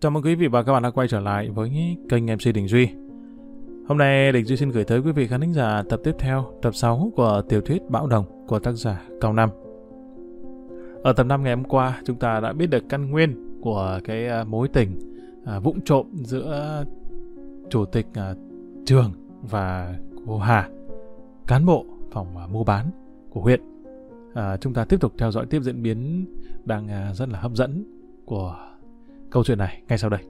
Chào mừng quý vị và các bạn đã quay trở lại với kênh MC Đình Duy. Hôm nay Đình Duy xin gửi tới quý vị khán giả tập tiếp theo, tập 6 của tiểu thuyết Bão Đồng của tác giả Cao Nam. Ở tập 5 ngày hôm qua, chúng ta đã biết được căn nguyên của cái à, mối tình à, vụng trộm giữa chủ tịch à, trường và cô Hà, cán bộ phòng à, mua bán của huyện. À, chúng ta tiếp tục theo dõi tiếp diễn biến đang à, rất là hấp dẫn của câu chuyện này ngay sau đây.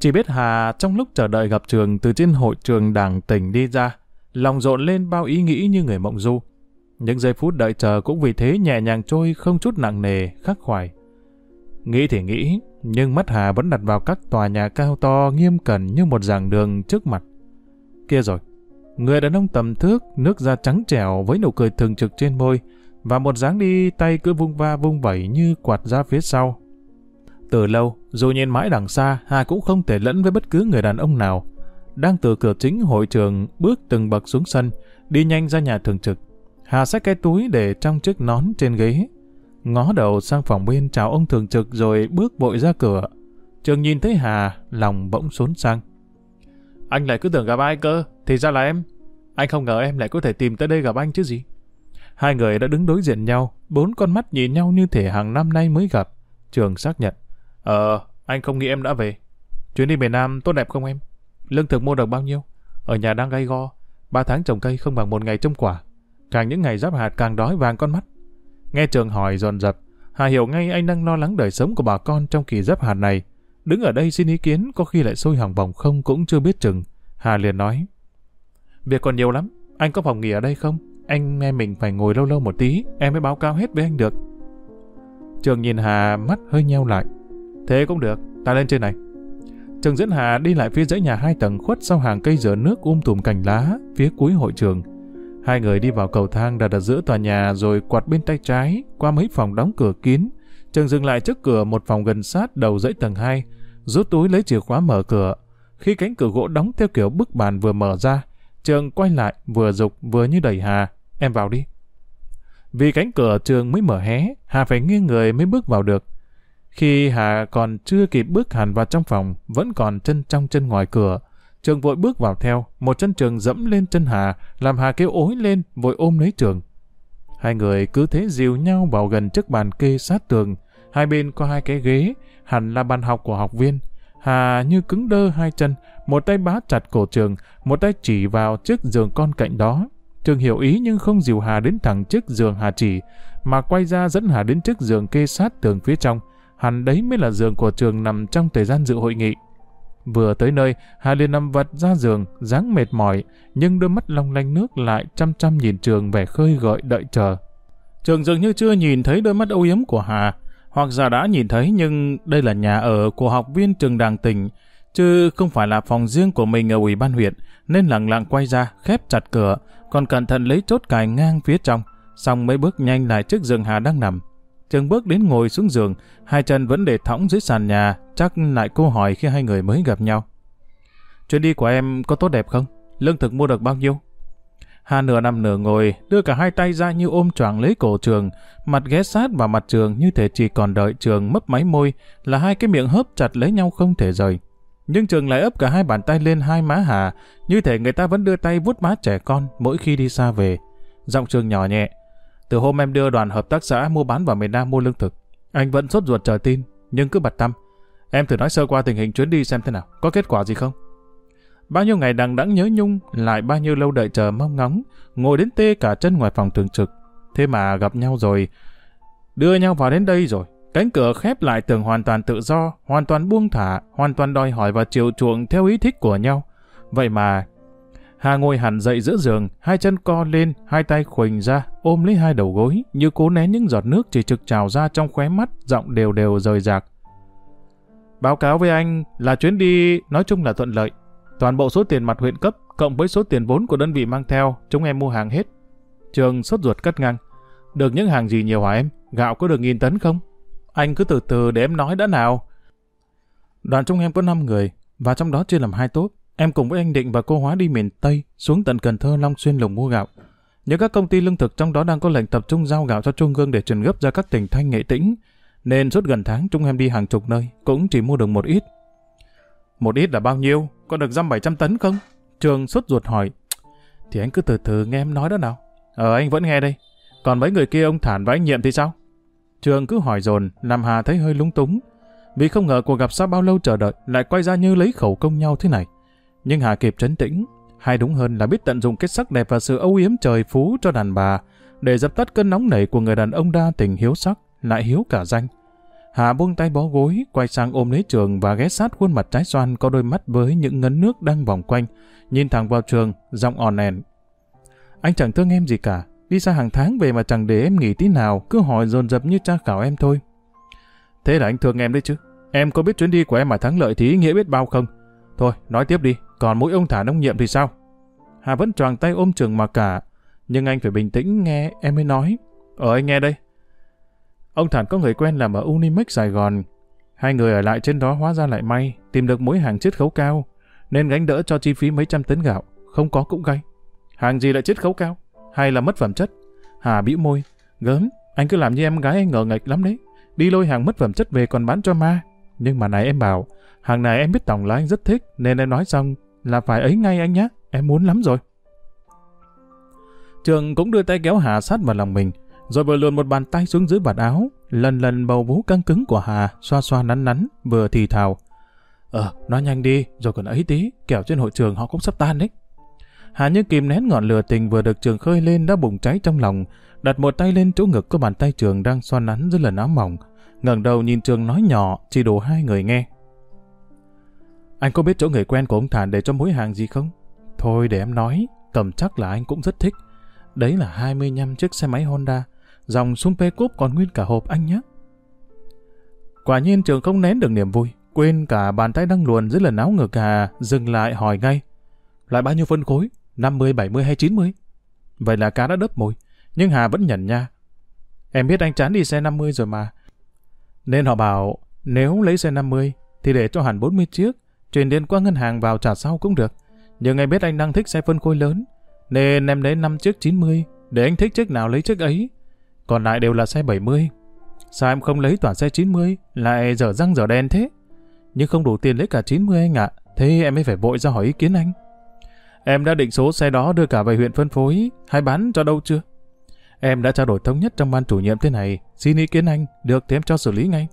Chỉ biết Hà trong lúc chờ đợi gặp trường từ trên hội trường đảng tỉnh đi ra, lòng rộn lên bao ý nghĩ như người mộng du. Những giây phút đợi chờ cũng vì thế nhẹ nhàng trôi không chút nặng nề, khắc khoải. Nghĩ thì nghĩ, nhưng mắt Hà vẫn đặt vào các tòa nhà cao to nghiêm cẩn như một giảng đường trước mặt. Kia rồi, người đàn ông tầm thước, nước da trắng trẻo với nụ cười thường trực trên môi, và một dáng đi tay cứ vung va vung vẩy như quạt ra phía sau. Từ lâu, dù nhìn mãi đằng xa, Hà cũng không thể lẫn với bất cứ người đàn ông nào. Đang từ cửa chính hội trường bước từng bậc xuống sân, đi nhanh ra nhà thường trực. Hà xách cái túi để trong chiếc nón trên ghế. Ngó đầu sang phòng bên chào ông thường trực rồi bước vội ra cửa. Trường nhìn thấy Hà, lòng bỗng xốn sang. Anh lại cứ tưởng gặp ai cơ, thì ra là em. Anh không ngờ em lại có thể tìm tới đây gặp anh chứ gì. Hai người đã đứng đối diện nhau, bốn con mắt nhìn nhau như thể hàng năm nay mới gặp. Trường xác nhận. Ờ, anh không nghĩ em đã về. Chuyến đi miền Nam tốt đẹp không em? Lương thực mua được bao nhiêu? Ở nhà đang gay go. Ba tháng trồng cây không bằng một ngày trông quả. Càng những ngày giáp hạt càng đói vàng con mắt. Nghe trường hỏi dồn dập, Hà hiểu ngay anh đang lo lắng đời sống của bà con trong kỳ giáp hạt này. Đứng ở đây xin ý kiến có khi lại sôi hỏng vòng không cũng chưa biết chừng. Hà liền nói. Việc còn nhiều lắm, anh có phòng nghỉ ở đây không? Anh em mình phải ngồi lâu lâu một tí, em mới báo cáo hết với anh được. Trường nhìn Hà mắt hơi nheo lại. Thế cũng được, ta lên trên này. Trường dẫn Hà đi lại phía dãy nhà hai tầng khuất sau hàng cây dừa nước um tùm cành lá phía cuối hội trường. Hai người đi vào cầu thang đặt ở giữa tòa nhà rồi quạt bên tay trái qua mấy phòng đóng cửa kín. Trường dừng lại trước cửa một phòng gần sát đầu dãy tầng 2, rút túi lấy chìa khóa mở cửa. Khi cánh cửa gỗ đóng theo kiểu bức bàn vừa mở ra, Trường quay lại vừa dục vừa như đẩy Hà em vào đi. Vì cánh cửa trường mới mở hé, Hà phải nghiêng người mới bước vào được. Khi Hà còn chưa kịp bước hẳn vào trong phòng, vẫn còn chân trong chân ngoài cửa. Trường vội bước vào theo, một chân trường dẫm lên chân Hà, làm Hà kêu ối lên, vội ôm lấy trường. Hai người cứ thế dìu nhau vào gần trước bàn kê sát tường. Hai bên có hai cái ghế, hẳn là bàn học của học viên. Hà như cứng đơ hai chân, một tay bá chặt cổ trường, một tay chỉ vào chiếc giường con cạnh đó. Trường hiểu ý nhưng không dìu Hà đến thẳng trước giường Hà chỉ, mà quay ra dẫn Hà đến trước giường kê sát tường phía trong. Hẳn đấy mới là giường của trường nằm trong thời gian dự hội nghị. Vừa tới nơi, Hà liền nằm vật ra giường, dáng mệt mỏi, nhưng đôi mắt long lanh nước lại chăm chăm nhìn trường vẻ khơi gợi đợi chờ. Trường dường như chưa nhìn thấy đôi mắt âu yếm của Hà, hoặc giả đã nhìn thấy nhưng đây là nhà ở của học viên trường đàng tỉnh, chứ không phải là phòng riêng của mình ở ủy ban huyện, nên lặng lặng quay ra, khép chặt cửa, còn cẩn thận lấy chốt cài ngang phía trong, xong mới bước nhanh lại trước giường Hà đang nằm. Trường bước đến ngồi xuống giường, hai chân vẫn để thõng dưới sàn nhà, chắc lại câu hỏi khi hai người mới gặp nhau. Chuyến đi của em có tốt đẹp không? Lương thực mua được bao nhiêu? Hà nửa nằm nửa ngồi, đưa cả hai tay ra như ôm choàng lấy cổ trường, mặt ghé sát vào mặt trường như thể chỉ còn đợi trường mấp máy môi, là hai cái miệng hớp chặt lấy nhau không thể rời. Nhưng trường lại ấp cả hai bàn tay lên hai má Hà, như thể người ta vẫn đưa tay vuốt má trẻ con mỗi khi đi xa về. Giọng trường nhỏ nhẹ. Từ hôm em đưa đoàn hợp tác xã mua bán vào miền Nam mua lương thực, anh vẫn sốt ruột chờ tin, nhưng cứ bật tâm. Em thử nói sơ qua tình hình chuyến đi xem thế nào, có kết quả gì không? Bao nhiêu ngày đằng đẵng nhớ nhung, lại bao nhiêu lâu đợi chờ mong ngóng, ngồi đến tê cả chân ngoài phòng thường trực. Thế mà gặp nhau rồi, đưa nhau vào đến đây rồi, Cánh cửa khép lại tưởng hoàn toàn tự do, hoàn toàn buông thả, hoàn toàn đòi hỏi và chiều chuộng theo ý thích của nhau. Vậy mà, Hà ngồi hẳn dậy giữa giường, hai chân co lên, hai tay khuỳnh ra, ôm lấy hai đầu gối, như cố né những giọt nước chỉ trực trào ra trong khóe mắt, giọng đều đều rời rạc. Báo cáo với anh là chuyến đi nói chung là thuận lợi. Toàn bộ số tiền mặt huyện cấp, cộng với số tiền vốn của đơn vị mang theo, chúng em mua hàng hết. Trường sốt ruột cắt ngang. Được những hàng gì nhiều hả em? Gạo có được nghìn tấn không? Anh cứ từ từ để em nói đã nào. Đoàn chúng em có 5 người, và trong đó chia làm hai tốt. Em cùng với anh Định và cô Hóa đi miền Tây, xuống tận Cần Thơ, Long Xuyên lùng mua gạo. Những các công ty lương thực trong đó đang có lệnh tập trung giao gạo cho Trung ương để chuyển gấp ra các tỉnh Thanh Nghệ Tĩnh. nên suốt gần tháng chúng em đi hàng chục nơi, cũng chỉ mua được một ít. Một ít là bao nhiêu? Có được dăm bảy trăm tấn không? Trường sốt ruột hỏi. Thì anh cứ từ từ nghe em nói đó nào. Ờ anh vẫn nghe đây. Còn mấy người kia ông Thản và anh Nhiệm thì sao? Trường cứ hỏi dồn, làm Hà thấy hơi lúng túng. Vì không ngờ cuộc gặp sau bao lâu chờ đợi lại quay ra như lấy khẩu công nhau thế này. Nhưng Hà kịp trấn tĩnh, hay đúng hơn là biết tận dụng cái sắc đẹp và sự âu yếm trời phú cho đàn bà để dập tắt cơn nóng nảy của người đàn ông đa tình hiếu sắc, lại hiếu cả danh. Hà buông tay bó gối, quay sang ôm lấy trường và ghé sát khuôn mặt trái xoan có đôi mắt với những ngấn nước đang vòng quanh, nhìn thẳng vào trường, giọng òn ẻn. Anh chẳng thương em gì cả, đi xa hàng tháng về mà chẳng để em nghỉ tí nào, cứ hỏi dồn dập như cha khảo em thôi. Thế là anh thương em đấy chứ. Em có biết chuyến đi của em mà thắng lợi thì ý nghĩa biết bao không? Thôi, nói tiếp đi, còn mỗi ông thả nông nhiệm thì sao? Hà vẫn tròn tay ôm trường mà cả, nhưng anh phải bình tĩnh nghe em mới nói. Ở anh nghe đây. Ông Thản có người quen làm ở Unimex Sài Gòn. Hai người ở lại trên đó hóa ra lại may, tìm được mối hàng chiết khấu cao, nên gánh đỡ cho chi phí mấy trăm tấn gạo, không có cũng gay. Hàng gì lại chiết khấu cao? Hay là mất phẩm chất? Hà bĩu môi, gớm, anh cứ làm như em gái anh ngờ nghệch lắm đấy. Đi lôi hàng mất phẩm chất về còn bán cho ma. Nhưng mà này em bảo, hàng này em biết tổng là anh rất thích, nên em nói xong là phải ấy ngay anh nhé, em muốn lắm rồi. Trường cũng đưa tay kéo Hà sát vào lòng mình, rồi vừa luồn một bàn tay xuống dưới vạt áo, lần lần bầu vú căng cứng của Hà, xoa xoa nắn nắn, vừa thì thào. Ờ, nói nhanh đi, rồi còn ấy tí, kẻo trên hội trường họ cũng sắp tan đấy. Hà như kìm nén ngọn lửa tình vừa được trường khơi lên đã bùng cháy trong lòng, đặt một tay lên chỗ ngực có bàn tay trường đang xoan nắn dưới lần áo mỏng, ngẩng đầu nhìn trường nói nhỏ, chỉ đủ hai người nghe. Anh có biết chỗ người quen của ông Thản để cho mối hàng gì không? Thôi để em nói, cầm chắc là anh cũng rất thích. Đấy là 25 chiếc xe máy Honda, dòng Sumpe Coupe còn nguyên cả hộp anh nhé. Quả nhiên trường không nén được niềm vui, quên cả bàn tay đang luồn dưới lần áo ngực hà, dừng lại hỏi ngay. Lại bao nhiêu phân khối? 50, 70 hay 90? Vậy là cá đã đớp mồi, nhưng Hà vẫn nhận nha. Em biết anh chán đi xe 50 rồi mà. Nên họ bảo, nếu lấy xe 50, thì để cho hẳn 40 chiếc, chuyển tiền qua ngân hàng vào trả sau cũng được. Nhưng em biết anh đang thích xe phân khối lớn, nên em lấy 5 chiếc 90, để anh thích chiếc nào lấy chiếc ấy. Còn lại đều là xe 70. Sao em không lấy toàn xe 90, lại dở răng dở đen thế? Nhưng không đủ tiền lấy cả 90 anh ạ, thế em mới phải vội ra hỏi ý kiến anh. Em đã định số xe đó đưa cả về huyện phân phối, hay bán cho đâu chưa? Em đã trao đổi thống nhất trong ban chủ nhiệm thế này, xin ý kiến anh, được thì em cho xử lý ngay.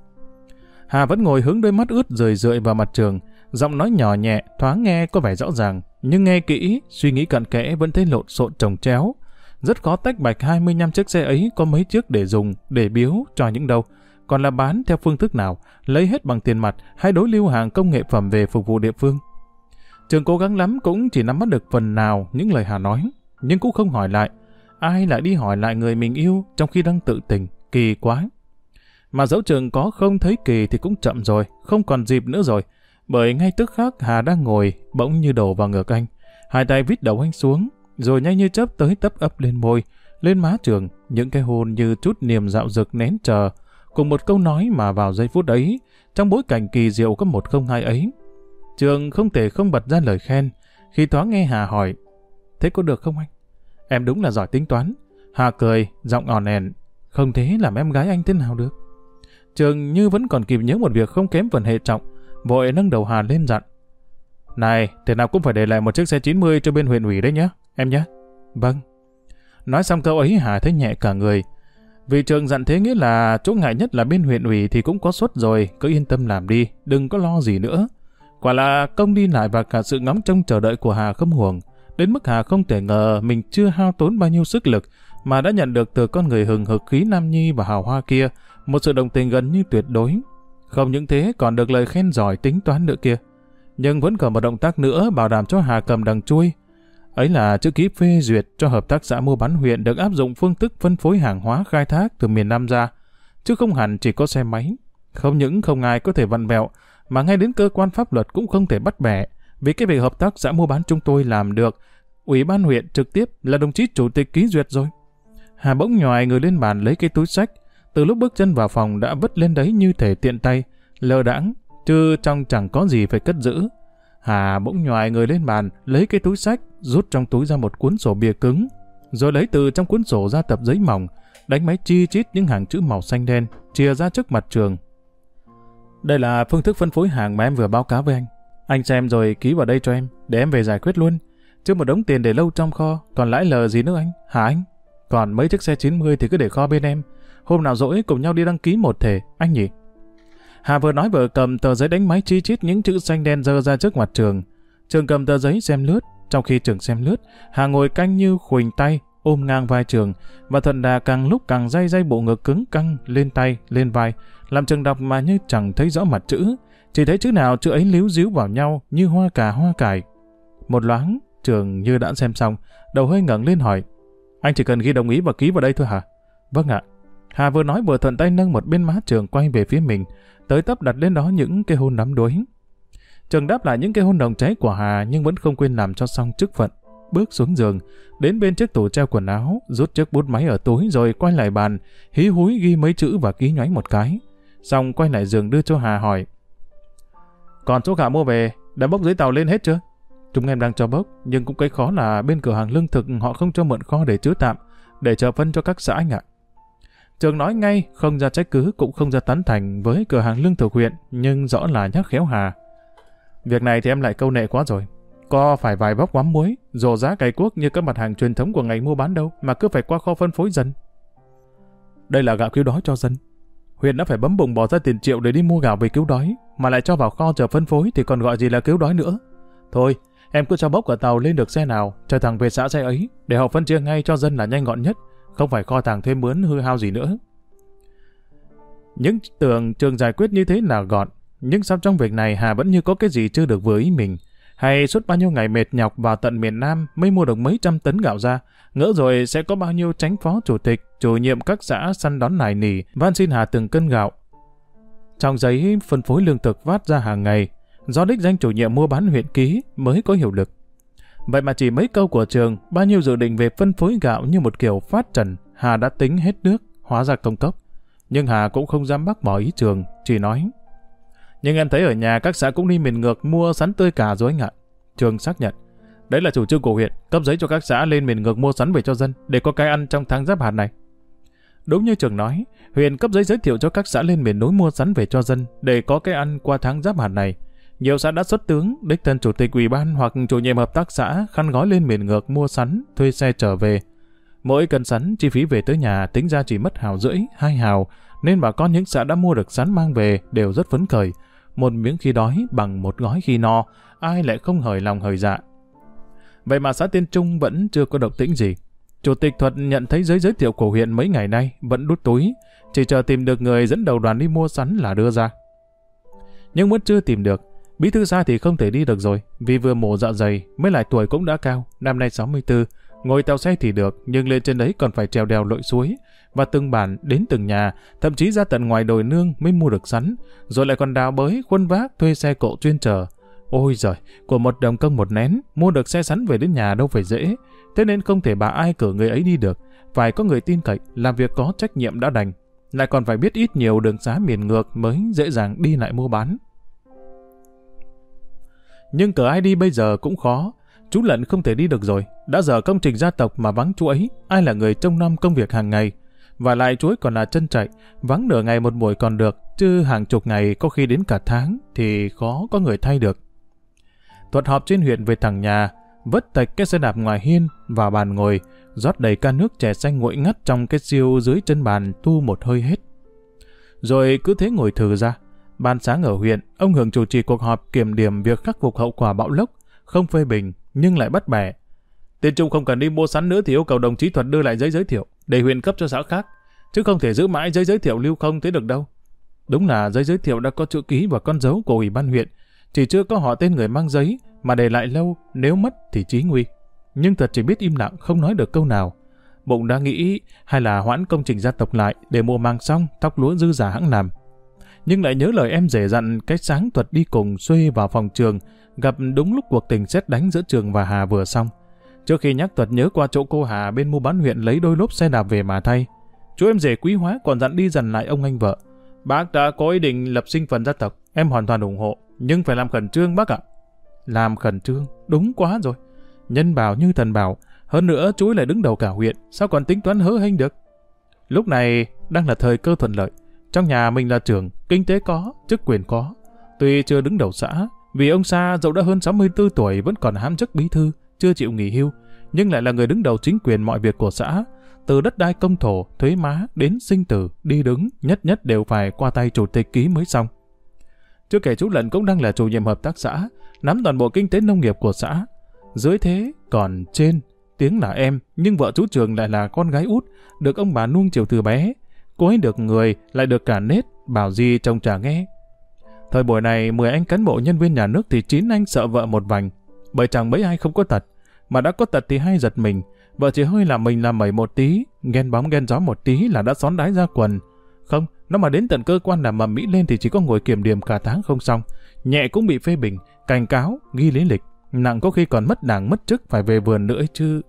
Hà vẫn ngồi hướng đôi mắt ướt rời rượi vào mặt trường, giọng nói nhỏ nhẹ, thoáng nghe có vẻ rõ ràng, nhưng nghe kỹ, suy nghĩ cặn kẽ vẫn thấy lộn xộn trồng chéo. Rất khó tách bạch 25 chiếc xe ấy có mấy chiếc để dùng, để biếu cho những đâu, còn là bán theo phương thức nào, lấy hết bằng tiền mặt hay đối lưu hàng công nghệ phẩm về phục vụ địa phương. Trường cố gắng lắm cũng chỉ nắm bắt được phần nào những lời Hà nói, nhưng cũng không hỏi lại. Ai lại đi hỏi lại người mình yêu trong khi đang tự tình, kỳ quá. Mà dẫu trường có không thấy kỳ thì cũng chậm rồi, không còn dịp nữa rồi. Bởi ngay tức khắc Hà đang ngồi, bỗng như đổ vào ngực anh. Hai tay vít đầu anh xuống, rồi nhanh như chớp tới tấp ấp lên môi, lên má trường, những cái hôn như chút niềm dạo dực nén chờ, cùng một câu nói mà vào giây phút ấy, trong bối cảnh kỳ diệu có một không hai ấy. Trường không thể không bật ra lời khen, khi thoáng nghe Hà hỏi, thế có được không anh? Em đúng là giỏi tính toán. Hà cười, giọng òn ẻn, không thế làm em gái anh thế nào được? Trường như vẫn còn kịp nhớ một việc không kém phần hệ trọng, vội nâng đầu Hà lên dặn. Này, thế nào cũng phải để lại một chiếc xe 90 cho bên huyện ủy đấy nhé, em nhé. Vâng. Nói xong câu ấy Hà thấy nhẹ cả người. Vì trường dặn thế nghĩa là chỗ ngại nhất là bên huyện ủy thì cũng có suất rồi, cứ yên tâm làm đi, đừng có lo gì nữa. Quả là công đi lại và cả sự ngóng trông chờ đợi của Hà không huồng, đến mức Hà không thể ngờ mình chưa hao tốn bao nhiêu sức lực mà đã nhận được từ con người hừng hực khí nam nhi và hào hoa kia một sự đồng tình gần như tuyệt đối. Không những thế còn được lời khen giỏi tính toán nữa kia. Nhưng vẫn còn một động tác nữa bảo đảm cho Hà cầm đằng chui. Ấy là chữ ký phê duyệt cho hợp tác xã mua bán huyện được áp dụng phương thức phân phối hàng hóa khai thác từ miền Nam ra, chứ không hẳn chỉ có xe máy. Không những không ai có thể vặn vẹo, mà ngay đến cơ quan pháp luật cũng không thể bắt bẻ, vì cái việc hợp tác xã mua bán chúng tôi làm được, ủy ban huyện trực tiếp là đồng chí chủ tịch ký duyệt rồi. Hà bỗng nhòi người lên bàn lấy cái túi sách, từ lúc bước chân vào phòng đã vứt lên đấy như thể tiện tay, lơ đãng, chứ trong chẳng có gì phải cất giữ. Hà bỗng nhòi người lên bàn, lấy cái túi sách, rút trong túi ra một cuốn sổ bìa cứng, rồi lấy từ trong cuốn sổ ra tập giấy mỏng, đánh máy chi chít những hàng chữ màu xanh đen, chia ra trước mặt trường. Đây là phương thức phân phối hàng mà em vừa báo cáo với anh. Anh xem rồi ký vào đây cho em, để em về giải quyết luôn. Chứ một đống tiền để lâu trong kho, còn lãi lờ gì nữa anh, hả anh? Còn mấy chiếc xe 90 thì cứ để kho bên em. Hôm nào rỗi cùng nhau đi đăng ký một thể, anh nhỉ? Hà vừa nói vừa cầm tờ giấy đánh máy chi chít những chữ xanh đen dơ ra trước mặt trường. Trường cầm tờ giấy xem lướt, trong khi trường xem lướt, Hà ngồi canh như khuỳnh tay, ôm ngang vai trường, và thuận đà càng lúc càng dây dây bộ ngực cứng căng lên tay, lên vai, làm trường đọc mà như chẳng thấy rõ mặt chữ, chỉ thấy chữ nào chữ ấy líu díu vào nhau như hoa cà hoa cải. Một loáng, trường như đã xem xong, đầu hơi ngẩng lên hỏi, anh chỉ cần ghi đồng ý và ký vào đây thôi hả? Vâng ạ. Hà vừa nói vừa thuận tay nâng một bên má trường quay về phía mình, tới tấp đặt lên đó những cái hôn nắm đuối. Trường đáp lại những cái hôn đồng cháy của Hà nhưng vẫn không quên làm cho xong chức phận. Bước xuống giường, đến bên chiếc tủ treo quần áo, rút chiếc bút máy ở túi rồi quay lại bàn, hí húi ghi mấy chữ và ký nháy một cái. Xong quay lại giường đưa cho Hà hỏi. Còn số gạo mua về, đã bốc giấy tàu lên hết chưa? Chúng em đang cho bốc, nhưng cũng cái khó là bên cửa hàng lương thực họ không cho mượn kho để chứa tạm, để chờ phân cho các xã anh ạ. Trường nói ngay, không ra trách cứ cũng không ra tán thành với cửa hàng lương thực huyện, nhưng rõ là nhắc khéo Hà. Việc này thì em lại câu nệ quá rồi. Có phải vài bóc quắm muối, rồ giá cày cuốc như các mặt hàng truyền thống của ngành mua bán đâu, mà cứ phải qua kho phân phối dần. Đây là gạo cứu đói cho dân. Huyện đã phải bấm bụng bỏ ra tiền triệu để đi mua gạo về cứu đói, mà lại cho vào kho chờ phân phối thì còn gọi gì là cứu đói nữa. Thôi, em cứ cho bốc ở tàu lên được xe nào, cho thằng về xã xe ấy, để họ phân chia ngay cho dân là nhanh gọn nhất, không phải kho tàng thêm mướn hư hao gì nữa. Những tưởng trường giải quyết như thế là gọn, nhưng sao trong việc này Hà vẫn như có cái gì chưa được với ý mình. Hay suốt bao nhiêu ngày mệt nhọc vào tận miền Nam mới mua được mấy trăm tấn gạo ra, ngỡ rồi sẽ có bao nhiêu tránh phó chủ tịch, chủ nhiệm các xã săn đón nài nỉ, van xin Hà từng cân gạo. Trong giấy phân phối lương thực phát ra hàng ngày, do đích danh chủ nhiệm mua bán huyện ký mới có hiệu lực. Vậy mà chỉ mấy câu của trường, bao nhiêu dự định về phân phối gạo như một kiểu phát trần, Hà đã tính hết nước, hóa ra công cốc. Nhưng Hà cũng không dám bác bỏ ý trường, chỉ nói. Nhưng em thấy ở nhà các xã cũng đi miền ngược mua sắn tươi cả rồi anh ạ. Trường xác nhận. Đấy là chủ trương của huyện, cấp giấy cho các xã lên miền ngược mua sắn về cho dân, để có cái ăn trong tháng giáp hạt này. Đúng như trường nói, huyện cấp giấy giới thiệu cho các xã lên miền núi mua sắn về cho dân, để có cái ăn qua tháng giáp hạt này. Nhiều xã đã xuất tướng, đích thân chủ tịch ủy ban hoặc chủ nhiệm hợp tác xã khăn gói lên miền ngược mua sắn, thuê xe trở về. Mỗi cân sắn chi phí về tới nhà tính ra chỉ mất hào rưỡi, hai hào, nên bà con những xã đã mua được sắn mang về đều rất phấn khởi. Một miếng khi đói bằng một gói khi no, ai lại không hời lòng hời dạ. Vậy mà xã Tiên Trung vẫn chưa có động tĩnh gì. Chủ tịch Thuật nhận thấy giấy giới thiệu của huyện mấy ngày nay vẫn đút túi, chỉ chờ tìm được người dẫn đầu đoàn đi mua sắn là đưa ra. Nhưng vẫn chưa tìm được, Bí thư xa thì không thể đi được rồi, vì vừa mổ dạ dày, mới lại tuổi cũng đã cao, năm nay 64, ngồi tàu xe thì được, nhưng lên trên đấy còn phải trèo đèo lội suối, và từng bản đến từng nhà, thậm chí ra tận ngoài đồi nương mới mua được sắn, rồi lại còn đào bới, khuân vác, thuê xe cộ chuyên chở. Ôi giời, của một đồng công một nén, mua được xe sắn về đến nhà đâu phải dễ, thế nên không thể bà ai cử người ấy đi được, phải có người tin cậy, làm việc có trách nhiệm đã đành, lại còn phải biết ít nhiều đường xá miền ngược mới dễ dàng đi lại mua bán. Nhưng cờ ai đi bây giờ cũng khó. Chú Lận không thể đi được rồi. Đã giờ công trình gia tộc mà vắng chú ấy, ai là người trông nom công việc hàng ngày. Và lại chuối còn là chân chạy, vắng nửa ngày một buổi còn được, chứ hàng chục ngày có khi đến cả tháng thì khó có người thay được. Thuật họp trên huyện về thẳng nhà, vất tạch cái xe đạp ngoài hiên và bàn ngồi, rót đầy ca nước chè xanh nguội ngắt trong cái siêu dưới chân bàn tu một hơi hết. Rồi cứ thế ngồi thử ra, Ban sáng ở huyện, ông Hưởng chủ trì cuộc họp kiểm điểm việc khắc phục hậu quả bão lốc, không phê bình, nhưng lại bắt bẻ. Tiên Trung không cần đi mua sắn nữa thì yêu cầu đồng chí Thuật đưa lại giấy giới thiệu, để huyện cấp cho xã khác, chứ không thể giữ mãi giấy giới thiệu lưu không thế được đâu. Đúng là giấy giới thiệu đã có chữ ký và con dấu của ủy ban huyện, chỉ chưa có họ tên người mang giấy, mà để lại lâu, nếu mất thì chí nguy. Nhưng thật chỉ biết im lặng, không nói được câu nào. Bụng đã nghĩ hay là hoãn công trình gia tộc lại để mùa màng xong, tóc lúa dư giả hãng làm nhưng lại nhớ lời em rể dặn cái sáng thuật đi cùng xuê vào phòng trường, gặp đúng lúc cuộc tình xét đánh giữa trường và Hà vừa xong. Trước khi nhắc thuật nhớ qua chỗ cô Hà bên mua bán huyện lấy đôi lốp xe đạp về mà thay. Chú em rể quý hóa còn dặn đi dần lại ông anh vợ. Bác đã có ý định lập sinh phần gia tộc, em hoàn toàn ủng hộ, nhưng phải làm khẩn trương bác ạ. Làm khẩn trương, đúng quá rồi. Nhân bảo như thần bảo, hơn nữa chú lại đứng đầu cả huyện, sao còn tính toán hớ hênh được? Lúc này đang là thời cơ thuận lợi. Trong nhà mình là trưởng, kinh tế có, chức quyền có. Tuy chưa đứng đầu xã, vì ông Sa dẫu đã hơn 64 tuổi vẫn còn hám chức bí thư, chưa chịu nghỉ hưu, nhưng lại là người đứng đầu chính quyền mọi việc của xã. Từ đất đai công thổ, thuế má đến sinh tử, đi đứng, nhất nhất đều phải qua tay chủ tịch ký mới xong. Chưa kể chú Lận cũng đang là chủ nhiệm hợp tác xã, nắm toàn bộ kinh tế nông nghiệp của xã. Dưới thế, còn trên, tiếng là em, nhưng vợ chú Trường lại là con gái út, được ông bà nuông chiều từ bé. Cô ấy được người, lại được cả nết, bảo gì trông chả nghe. Thời buổi này, 10 anh cán bộ nhân viên nhà nước thì 9 anh sợ vợ một vành, bởi chẳng mấy ai không có tật, mà đã có tật thì hay giật mình. Vợ chỉ hơi làm mình làm mẩy một tí, ghen bóng ghen gió một tí là đã xón đái ra quần. Không, nó mà đến tận cơ quan làm mầm mỹ lên thì chỉ có ngồi kiểm điểm cả tháng không xong. Nhẹ cũng bị phê bình, cảnh cáo, ghi lý lịch. Nặng có khi còn mất đảng mất chức phải về vườn nữa chứ.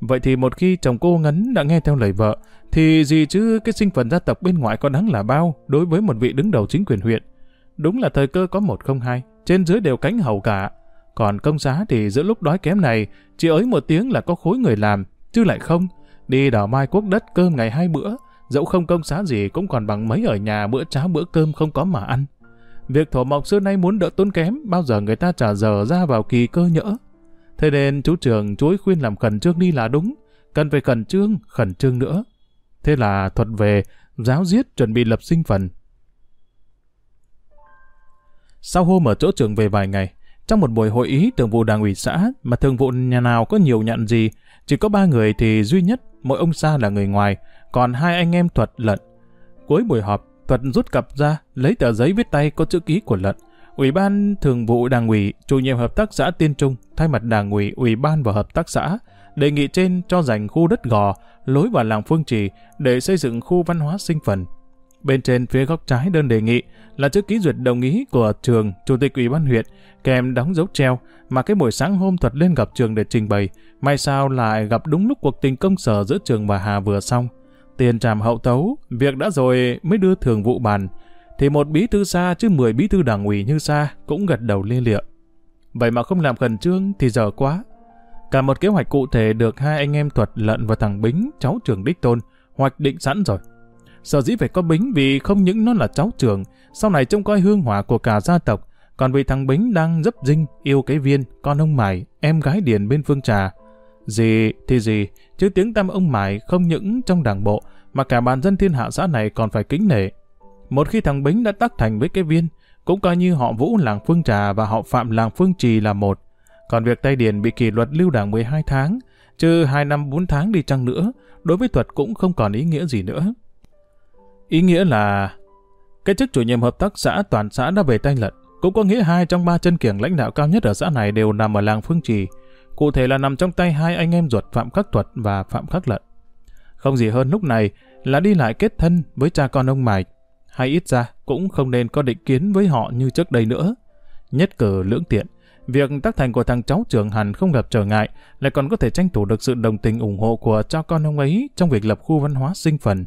Vậy thì một khi chồng cô ngấn đã nghe theo lời vợ, thì gì chứ cái sinh phần gia tộc bên ngoại có đáng là bao đối với một vị đứng đầu chính quyền huyện. Đúng là thời cơ có một không hai, trên dưới đều cánh hầu cả. Còn công giá thì giữa lúc đói kém này, chỉ ới một tiếng là có khối người làm, chứ lại không. Đi đào mai quốc đất cơm ngày hai bữa, dẫu không công xá gì cũng còn bằng mấy ở nhà bữa cháo bữa cơm không có mà ăn. Việc thổ mộc xưa nay muốn đỡ tốn kém, bao giờ người ta trả giờ ra vào kỳ cơ nhỡ. Thế nên chú trường chuối khuyên làm khẩn trương đi là đúng, cần phải khẩn trương, khẩn trương nữa. Thế là thuật về, giáo giết chuẩn bị lập sinh phần. Sau hôm ở chỗ trường về vài ngày, trong một buổi hội ý thường vụ đảng ủy xã mà thường vụ nhà nào có nhiều nhận gì, chỉ có ba người thì duy nhất mỗi ông Sa là người ngoài, còn hai anh em Thuật Lận. Cuối buổi họp, Thuật rút cặp ra, lấy tờ giấy viết tay có chữ ký của Lận. Ủy ban Thường vụ Đảng ủy, chủ nhiệm hợp tác xã Tiên Trung, thay mặt Đảng ủy, Ủy ban và hợp tác xã, đề nghị trên cho dành khu đất gò, lối vào làng Phương Trì để xây dựng khu văn hóa sinh phần. Bên trên phía góc trái đơn đề nghị là chữ ký duyệt đồng ý của trường, chủ tịch ủy ban huyện, kèm đóng dấu treo, mà cái buổi sáng hôm thuật lên gặp trường để trình bày, may sao lại gặp đúng lúc cuộc tình công sở giữa trường và Hà vừa xong. Tiền tràm hậu tấu, việc đã rồi mới đưa thường vụ bàn, thì một bí thư xa chứ mười bí thư đảng ủy như xa cũng gật đầu lia lịa. Vậy mà không làm khẩn trương thì dở quá. Cả một kế hoạch cụ thể được hai anh em thuật lận và thằng Bính, cháu trưởng đích tôn, hoạch định sẵn rồi. Sở dĩ phải có Bính vì không những nó là cháu trưởng, sau này trông coi hương hỏa của cả gia tộc, còn vì thằng Bính đang dấp dinh, yêu cái viên, con ông Mải, em gái Điền bên phương trà. Gì thì gì, chứ tiếng tăm ông Mải không những trong đảng bộ, mà cả bàn dân thiên hạ xã này còn phải kính nể. Một khi thằng Bính đã tác thành với cái viên, cũng coi như họ Vũ làng Phương Trà và họ Phạm làng Phương Trì là một. Còn việc Tây Điền bị kỷ luật lưu đảng 12 tháng, chứ 2 năm 4 tháng đi chăng nữa, đối với thuật cũng không còn ý nghĩa gì nữa. Ý nghĩa là cái chức chủ nhiệm hợp tác xã toàn xã đã về tay lận, cũng có nghĩa hai trong ba chân kiểng lãnh đạo cao nhất ở xã này đều nằm ở làng Phương Trì, cụ thể là nằm trong tay hai anh em ruột Phạm Khắc Thuật và Phạm Khắc Lận. Không gì hơn lúc này là đi lại kết thân với cha con ông Mài, hay ít ra cũng không nên có định kiến với họ như trước đây nữa. Nhất cử lưỡng tiện, việc tác thành của thằng cháu trưởng hẳn không gặp trở ngại, lại còn có thể tranh thủ được sự đồng tình ủng hộ của cha con ông ấy trong việc lập khu văn hóa sinh phần.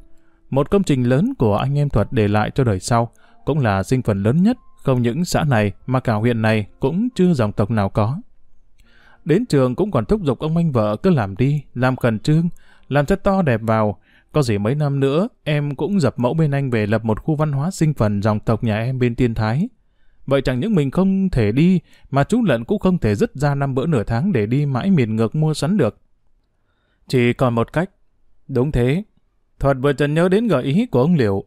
Một công trình lớn của anh em Thuật để lại cho đời sau, cũng là sinh phần lớn nhất, không những xã này mà cả huyện này cũng chưa dòng tộc nào có. Đến trường cũng còn thúc giục ông anh vợ cứ làm đi, làm khẩn trương, làm cho to đẹp vào. Có gì mấy năm nữa, em cũng dập mẫu bên anh về lập một khu văn hóa sinh phần dòng tộc nhà em bên Tiên Thái. Vậy chẳng những mình không thể đi, mà chú Lận cũng không thể dứt ra năm bữa nửa tháng để đi mãi miền ngược mua sắn được. Chỉ còn một cách. Đúng thế, Thuật vừa chợt nhớ đến gợi ý của ông Liệu.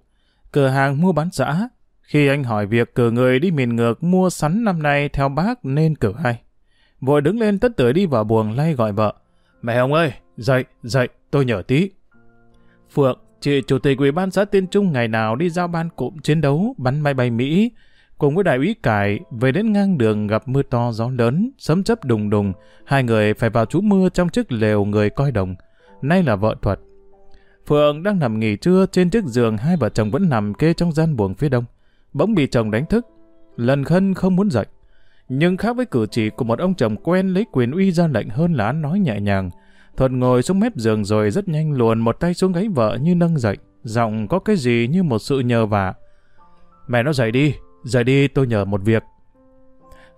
Cửa hàng mua bán xã. Khi anh hỏi việc cử người đi miền ngược mua sắn năm nay theo bác nên cử hay. Vội đứng lên tất tưởi đi vào buồng lay gọi vợ. Mẹ ông ơi, dậy, dậy, tôi nhờ tí. Phượng, chị chủ tịch ủy ban xã Tiên Trung ngày nào đi giao ban cụm chiến đấu bắn máy bay Mỹ, cùng với đại úy Cải về đến ngang đường gặp mưa to gió lớn, sấm chấp đùng đùng, hai người phải vào trú mưa trong chiếc lều người coi đồng. Nay là vợ thuật, Phượng đang nằm nghỉ trưa trên chiếc giường hai vợ chồng vẫn nằm kê trong gian buồng phía đông. Bỗng bị chồng đánh thức. Lần khân không muốn dậy. Nhưng khác với cử chỉ của một ông chồng quen lấy quyền uy ra lệnh hơn là ăn nói nhẹ nhàng. Thuận ngồi xuống mép giường rồi rất nhanh luồn một tay xuống gáy vợ như nâng dậy. Giọng có cái gì như một sự nhờ vả. Mẹ nó dậy đi, dậy đi tôi nhờ một việc.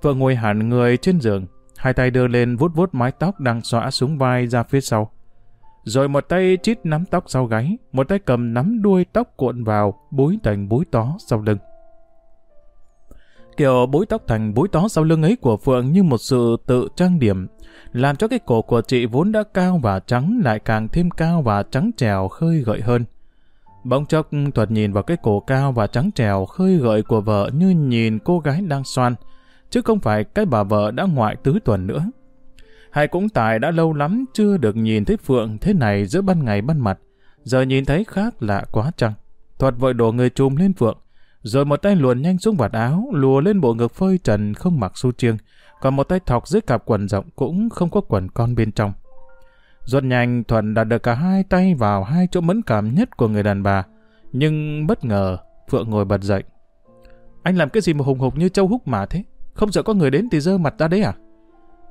Vợ ngồi hẳn người trên giường, hai tay đưa lên vuốt vuốt mái tóc đang xõa xuống vai ra phía sau rồi một tay chít nắm tóc sau gáy, một tay cầm nắm đuôi tóc cuộn vào, búi thành búi tó sau lưng. Kiểu búi tóc thành búi tó sau lưng ấy của Phượng như một sự tự trang điểm, làm cho cái cổ của chị vốn đã cao và trắng lại càng thêm cao và trắng trèo khơi gợi hơn. Bỗng chốc Thuật nhìn vào cái cổ cao và trắng trèo khơi gợi của vợ như nhìn cô gái đang xoan, chứ không phải cái bà vợ đã ngoại tứ tuần nữa. Hay cũng tại đã lâu lắm chưa được nhìn thấy Phượng thế này giữa ban ngày ban mặt, giờ nhìn thấy khác lạ quá chăng. Thuật vội đổ người trùm lên Phượng, rồi một tay luồn nhanh xuống vạt áo, lùa lên bộ ngực phơi trần không mặc su chiêng, còn một tay thọc dưới cặp quần rộng cũng không có quần con bên trong. Ruột nhanh Thuận đặt được cả hai tay vào hai chỗ mẫn cảm nhất của người đàn bà, nhưng bất ngờ Phượng ngồi bật dậy. Anh làm cái gì mà hùng hục như châu húc mà thế? Không sợ có người đến thì dơ mặt ra đấy à?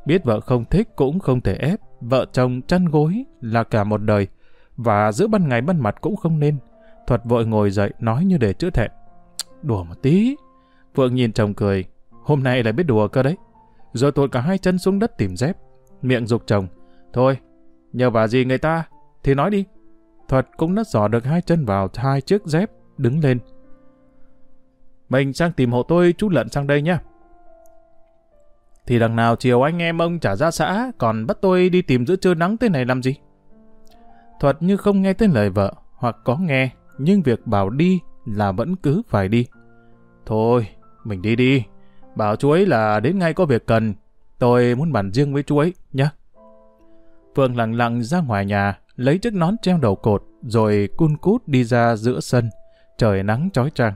Biết vợ không thích cũng không thể ép, vợ chồng chăn gối là cả một đời, và giữa ban ngày ban mặt cũng không nên. Thuật vội ngồi dậy nói như để chữa thẹn. Đùa một tí. Phượng nhìn chồng cười, hôm nay lại biết đùa cơ đấy. Rồi tuột cả hai chân xuống đất tìm dép, miệng dục chồng. Thôi, nhờ bà gì người ta, thì nói đi. Thuật cũng đã giỏ được hai chân vào hai chiếc dép, đứng lên. Mình sang tìm hộ tôi chú lận sang đây nhá. Thì đằng nào chiều anh em ông trả ra xã, còn bắt tôi đi tìm giữa trưa nắng thế này làm gì? Thuật như không nghe tên lời vợ, hoặc có nghe, nhưng việc bảo đi là vẫn cứ phải đi. Thôi, mình đi đi. Bảo chú ấy là đến ngay có việc cần. Tôi muốn bàn riêng với chú ấy, nhé. Phương lặng lặng ra ngoài nhà, lấy chiếc nón treo đầu cột, rồi cun cút đi ra giữa sân. Trời nắng chói chang.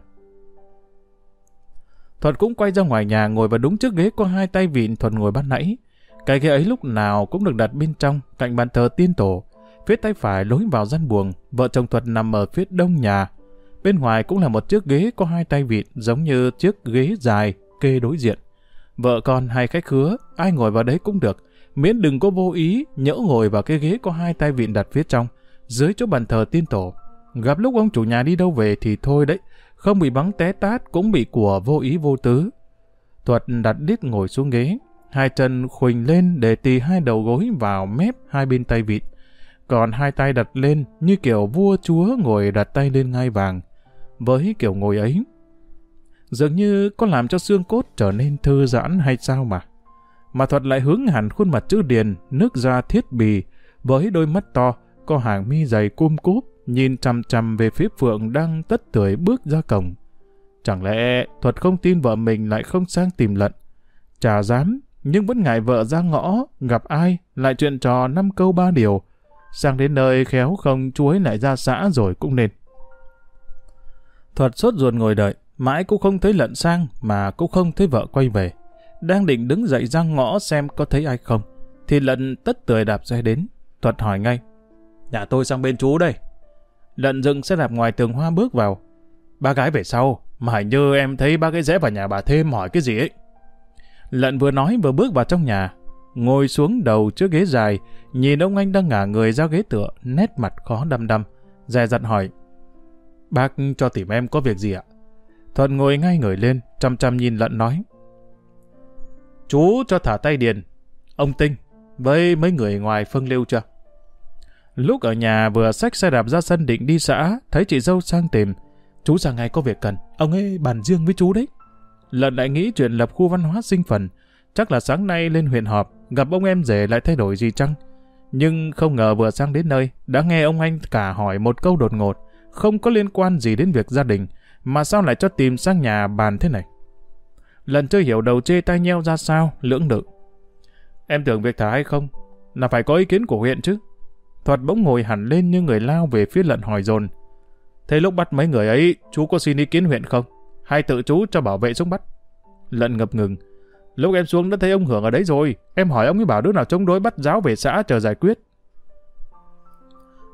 Thuận cũng quay ra ngoài nhà ngồi vào đúng chiếc ghế có hai tay vịn Thuận ngồi ban nãy. Cái ghế ấy lúc nào cũng được đặt bên trong, cạnh bàn thờ tiên tổ. Phía tay phải lối vào gian buồng, vợ chồng Thuật nằm ở phía đông nhà. Bên ngoài cũng là một chiếc ghế có hai tay vịn giống như chiếc ghế dài kê đối diện. Vợ con hay khách khứa, ai ngồi vào đấy cũng được, miễn đừng có vô ý nhỡ ngồi vào cái ghế có hai tay vịn đặt phía trong, dưới chỗ bàn thờ tiên tổ. Gặp lúc ông chủ nhà đi đâu về thì thôi đấy, không bị bắn té tát cũng bị của vô ý vô tứ. Thuật đặt đít ngồi xuống ghế, hai chân khuỳnh lên để tì hai đầu gối vào mép hai bên tay vịt. Còn hai tay đặt lên như kiểu vua chúa ngồi đặt tay lên ngai vàng. Với kiểu ngồi ấy, dường như có làm cho xương cốt trở nên thư giãn hay sao mà. Mà thuật lại hướng hẳn khuôn mặt chữ điền, nước da thiết bì, với đôi mắt to, có hàng mi dày cung cúp, nhìn chằm chằm về phía Phượng đang tất tưởi bước ra cổng. Chẳng lẽ thuật không tin vợ mình lại không sang tìm lận? Chả dám, nhưng vẫn ngại vợ ra ngõ, gặp ai, lại chuyện trò năm câu ba điều. Sang đến nơi khéo không chuối lại ra xã rồi cũng nên. Thuật sốt ruột ngồi đợi, mãi cũng không thấy lận sang mà cũng không thấy vợ quay về. Đang định đứng dậy ra ngõ xem có thấy ai không, thì lận tất tưởi đạp xe đến. Thuật hỏi ngay, nhà tôi sang bên chú đây. Lận dừng xe đạp ngoài tường hoa bước vào. Ba gái về sau, mà hình như em thấy ba cái rẽ vào nhà bà thêm hỏi cái gì ấy. Lận vừa nói vừa bước vào trong nhà, ngồi xuống đầu trước ghế dài, nhìn ông anh đang ngả người ra ghế tựa, nét mặt khó đăm đăm, dè dặt hỏi. Bác cho tìm em có việc gì ạ? Thuận ngồi ngay người lên, chăm chăm nhìn lận nói. Chú cho thả tay điền, ông Tinh, với mấy người ngoài phân lưu chưa? Lúc ở nhà vừa xách xe đạp ra sân định đi xã, thấy chị dâu sang tìm. Chú sang ngay có việc cần, ông ấy bàn riêng với chú đấy. Lận lại nghĩ chuyện lập khu văn hóa sinh phần, chắc là sáng nay lên huyện họp, gặp ông em rể lại thay đổi gì chăng? Nhưng không ngờ vừa sang đến nơi, đã nghe ông anh cả hỏi một câu đột ngột, không có liên quan gì đến việc gia đình, mà sao lại cho tìm sang nhà bàn thế này? Lần chưa hiểu đầu chê tay nheo ra sao, lưỡng lự. Em tưởng việc thả hay không? Là phải có ý kiến của huyện chứ. Thuật bỗng ngồi hẳn lên như người lao về phía lận hỏi dồn. Thế lúc bắt mấy người ấy, chú có xin ý kiến huyện không? Hay tự chú cho bảo vệ xuống bắt? Lận ngập ngừng. Lúc em xuống đã thấy ông Hưởng ở đấy rồi. Em hỏi ông ấy bảo đứa nào chống đối bắt giáo về xã chờ giải quyết.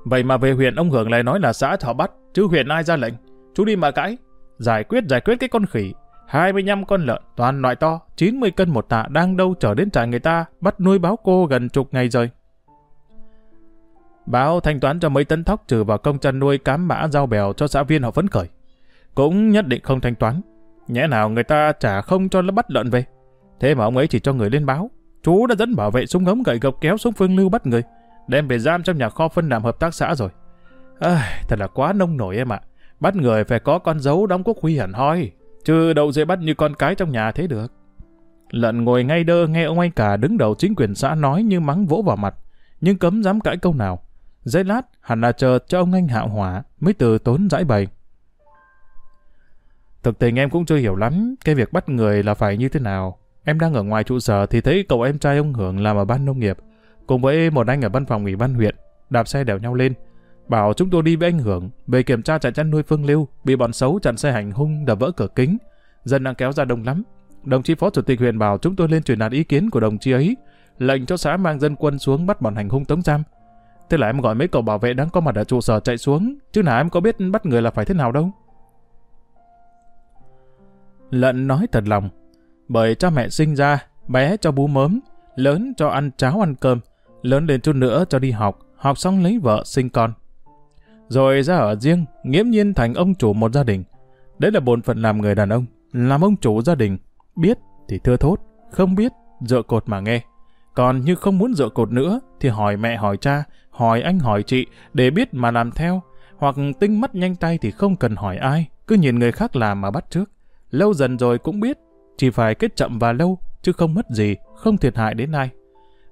Vậy mà về huyện ông Hưởng lại nói là xã họ bắt, chứ huyện ai ra lệnh. Chú đi mà cãi. Giải quyết giải quyết cái con khỉ. 25 con lợn, toàn loại to, 90 cân một tạ đang đâu trở đến trại người ta, bắt nuôi báo cô gần chục ngày rồi. Báo thanh toán cho mấy tấn thóc trừ vào công chăn nuôi cám mã rau bèo cho xã viên họ phấn khởi. Cũng nhất định không thanh toán. Nhẽ nào người ta trả không cho nó bắt lợn về. Thế mà ông ấy chỉ cho người lên báo. Chú đã dẫn bảo vệ súng ống gậy gộc kéo xuống phương lưu bắt người. đem về giam trong nhà kho phân đạm hợp tác xã rồi. À, thật là quá nông nổi em ạ. Bắt người phải có con dấu đóng quốc huy hẳn hoi, chứ đâu dễ bắt như con cái trong nhà thế được. Lận ngồi ngay đơ nghe ông anh cả đứng đầu chính quyền xã nói như mắng vỗ vào mặt, nhưng cấm dám cãi câu nào. Giây lát, hẳn là chờ cho ông anh hạ hỏa, mới từ tốn giải bày. Thực tình em cũng chưa hiểu lắm cái việc bắt người là phải như thế nào. Em đang ở ngoài trụ sở thì thấy cậu em trai ông Hưởng làm ở ban nông nghiệp, cùng với một anh ở văn phòng ủy ban huyện, đạp xe đèo nhau lên. Bảo chúng tôi đi với anh Hưởng về kiểm tra trại chăn nuôi Phương Lưu bị bọn xấu chặn xe hành hung đập vỡ cửa kính. Dân đang kéo ra đông lắm. Đồng chí phó chủ tịch huyện bảo chúng tôi lên truyền đạt ý kiến của đồng chí ấy, lệnh cho xã mang dân quân xuống bắt bọn hành hung tống giam. Thế là em gọi mấy cậu bảo vệ đang có mặt ở trụ sở chạy xuống, chứ nào em có biết bắt người là phải thế nào đâu. Lận nói thật lòng, bởi cha mẹ sinh ra, bé cho bú mớm, lớn cho ăn cháo ăn cơm, lớn lên chút nữa cho đi học, học xong lấy vợ sinh con. Rồi ra ở riêng, nghiễm nhiên thành ông chủ một gia đình. Đấy là bổn phận làm người đàn ông, làm ông chủ gia đình. Biết thì thưa thốt, không biết, dựa cột mà nghe. Còn như không muốn dựa cột nữa, thì hỏi mẹ hỏi cha, hỏi anh hỏi chị, để biết mà làm theo. Hoặc tinh mắt nhanh tay thì không cần hỏi ai, cứ nhìn người khác làm mà bắt trước. Lâu dần rồi cũng biết, chỉ phải kết chậm và lâu, chứ không mất gì, không thiệt hại đến ai.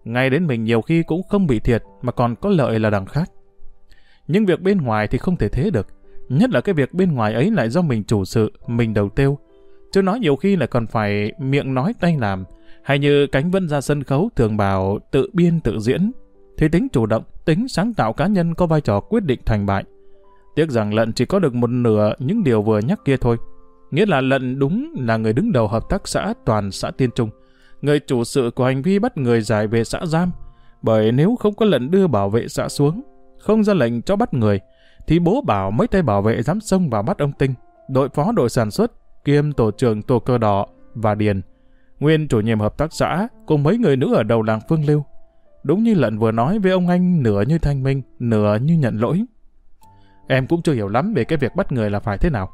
Ngay đến mình nhiều khi cũng không bị thiệt, mà còn có lợi là đằng khác. Nhưng việc bên ngoài thì không thể thế được. Nhất là cái việc bên ngoài ấy lại do mình chủ sự, mình đầu tiêu. Chứ nói nhiều khi là còn phải miệng nói tay làm, hay như cánh vân ra sân khấu thường bảo tự biên tự diễn, thì tính chủ động, tính sáng tạo cá nhân có vai trò quyết định thành bại. Tiếc rằng lận chỉ có được một nửa những điều vừa nhắc kia thôi. Nghĩa là lận đúng là người đứng đầu hợp tác xã toàn xã Tiên Trung, người chủ sự của hành vi bắt người giải về xã giam. Bởi nếu không có lận đưa bảo vệ xã xuống, không ra lệnh cho bắt người, thì bố bảo mấy tay bảo vệ dám xông vào bắt ông Tinh, đội phó đội sản xuất, kiêm tổ trưởng tổ cơ đỏ và Điền, nguyên chủ nhiệm hợp tác xã cùng mấy người nữ ở đầu làng Phương Lưu. Đúng như lận vừa nói với ông anh nửa như thanh minh, nửa như nhận lỗi. Em cũng chưa hiểu lắm về cái việc bắt người là phải thế nào.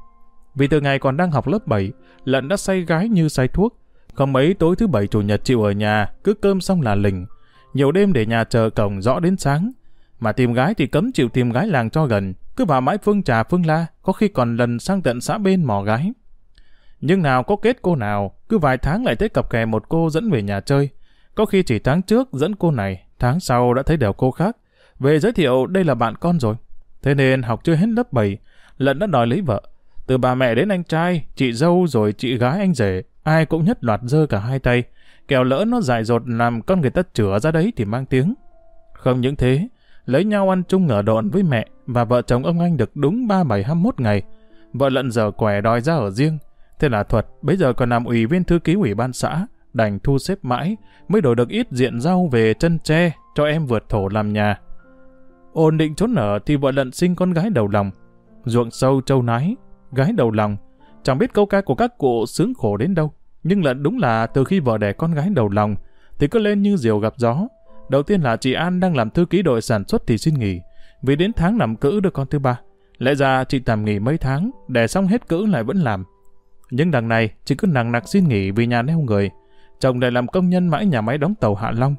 Vì từ ngày còn đang học lớp 7, lận đã say gái như say thuốc. Không mấy tối thứ bảy chủ nhật chịu ở nhà, cứ cơm xong là lình. Nhiều đêm để nhà chờ cổng rõ đến sáng. Mà tìm gái thì cấm chịu tìm gái làng cho gần, cứ vào mãi phương trà phương la, có khi còn lần sang tận xã bên mò gái. Nhưng nào có kết cô nào, cứ vài tháng lại tới cặp kè một cô dẫn về nhà chơi. Có khi chỉ tháng trước dẫn cô này, tháng sau đã thấy đều cô khác. Về giới thiệu đây là bạn con rồi. Thế nên học chưa hết lớp 7, Lận đã đòi lấy vợ. Từ bà mẹ đến anh trai, chị dâu rồi chị gái anh rể, ai cũng nhất loạt dơ cả hai tay. Kẻo lỡ nó dại dột làm con người ta chửa ra đấy thì mang tiếng. Không những thế, lấy nhau ăn chung ở độn với mẹ và vợ chồng ông anh được đúng 3721 ngày. Vợ lận giờ quẻ đòi ra ở riêng. Thế là thuật, bây giờ còn làm ủy viên thư ký ủy ban xã, đành thu xếp mãi, mới đổi được ít diện rau về chân tre cho em vượt thổ làm nhà. Ổn định chốn ở thì vợ lận sinh con gái đầu lòng. Ruộng sâu trâu nái, gái đầu lòng. Chẳng biết câu ca của các cụ sướng khổ đến đâu. Nhưng lận đúng là từ khi vợ đẻ con gái đầu lòng, thì cứ lên như diều gặp gió. Đầu tiên là chị An đang làm thư ký đội sản xuất thì xin nghỉ, vì đến tháng nằm cữ được con thứ ba. Lẽ ra chị tạm nghỉ mấy tháng, đẻ xong hết cữ lại vẫn làm. Nhưng đằng này, chị cứ nặng nặc xin nghỉ vì nhà neo người. Chồng lại làm công nhân mãi nhà máy đóng tàu Hạ Long.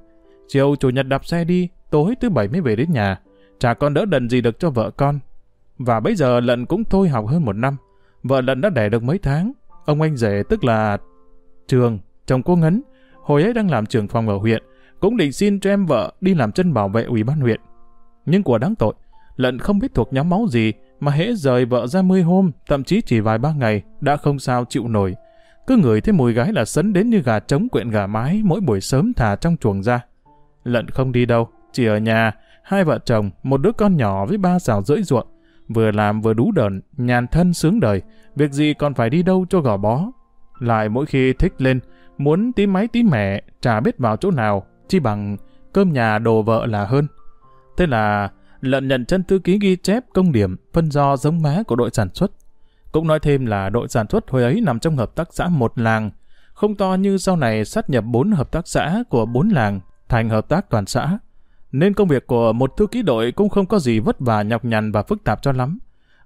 Chiều chủ nhật đạp xe đi, tối thứ bảy mới về đến nhà. Chả con đỡ đần gì được cho vợ con. Và bây giờ lận cũng thôi học hơn một năm. Vợ lận đã đẻ được mấy tháng. Ông anh rể tức là Trường, chồng cô Ngấn, hồi ấy đang làm trưởng phòng ở huyện, cũng định xin cho em vợ đi làm chân bảo vệ ủy ban huyện. Nhưng của đáng tội, lận không biết thuộc nhóm máu gì mà hễ rời vợ ra mươi hôm, thậm chí chỉ vài ba ngày, đã không sao chịu nổi. Cứ ngửi thấy mùi gái là sấn đến như gà trống quyện gà mái mỗi buổi sớm thả trong chuồng ra. Lận không đi đâu, chỉ ở nhà, hai vợ chồng, một đứa con nhỏ với ba xào rưỡi ruộng, vừa làm vừa đú đờn, nhàn thân sướng đời, việc gì còn phải đi đâu cho gò bó. Lại mỗi khi thích lên, muốn tí máy tí mẹ, chả biết vào chỗ nào, chi bằng cơm nhà đồ vợ là hơn. Thế là lận nhận chân thư ký ghi chép công điểm phân do giống má của đội sản xuất. Cũng nói thêm là đội sản xuất hồi ấy nằm trong hợp tác xã một làng, không to như sau này sát nhập bốn hợp tác xã của bốn làng thành hợp tác toàn xã. Nên công việc của một thư ký đội cũng không có gì vất vả nhọc nhằn và phức tạp cho lắm.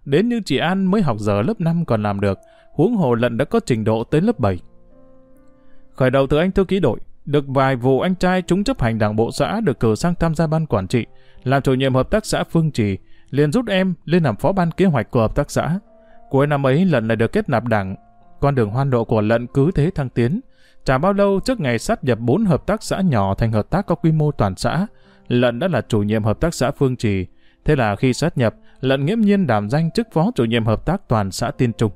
Đến như chị An mới học giờ lớp 5 còn làm được, huống hồ lận đã có trình độ tới lớp 7. Khởi đầu từ anh thư ký đội, được vài vụ anh trai chúng chấp hành đảng bộ xã được cử sang tham gia ban quản trị, làm chủ nhiệm hợp tác xã Phương Trì, liền rút em lên làm phó ban kế hoạch của hợp tác xã. Cuối năm ấy lận lại được kết nạp đảng, con đường hoan độ của lận cứ thế thăng tiến. Chả bao lâu trước ngày sát nhập bốn hợp tác xã nhỏ thành hợp tác có quy mô toàn xã, lận đã là chủ nhiệm hợp tác xã Phương Trì. Thế là khi sát nhập, lận nghiễm nhiên đảm danh chức phó chủ nhiệm hợp tác toàn xã Tiên Trung.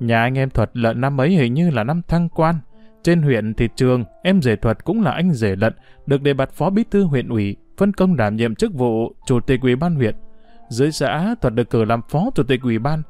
Nhà anh em thuật lận năm ấy hình như là năm thăng quan. Trên huyện thì trường, em rể thuật cũng là anh rể lận, được đề bạt phó bí thư huyện ủy, phân công đảm nhiệm chức vụ chủ tịch ủy ban huyện. Dưới xã, thuật được cử làm phó chủ tịch ủy ban,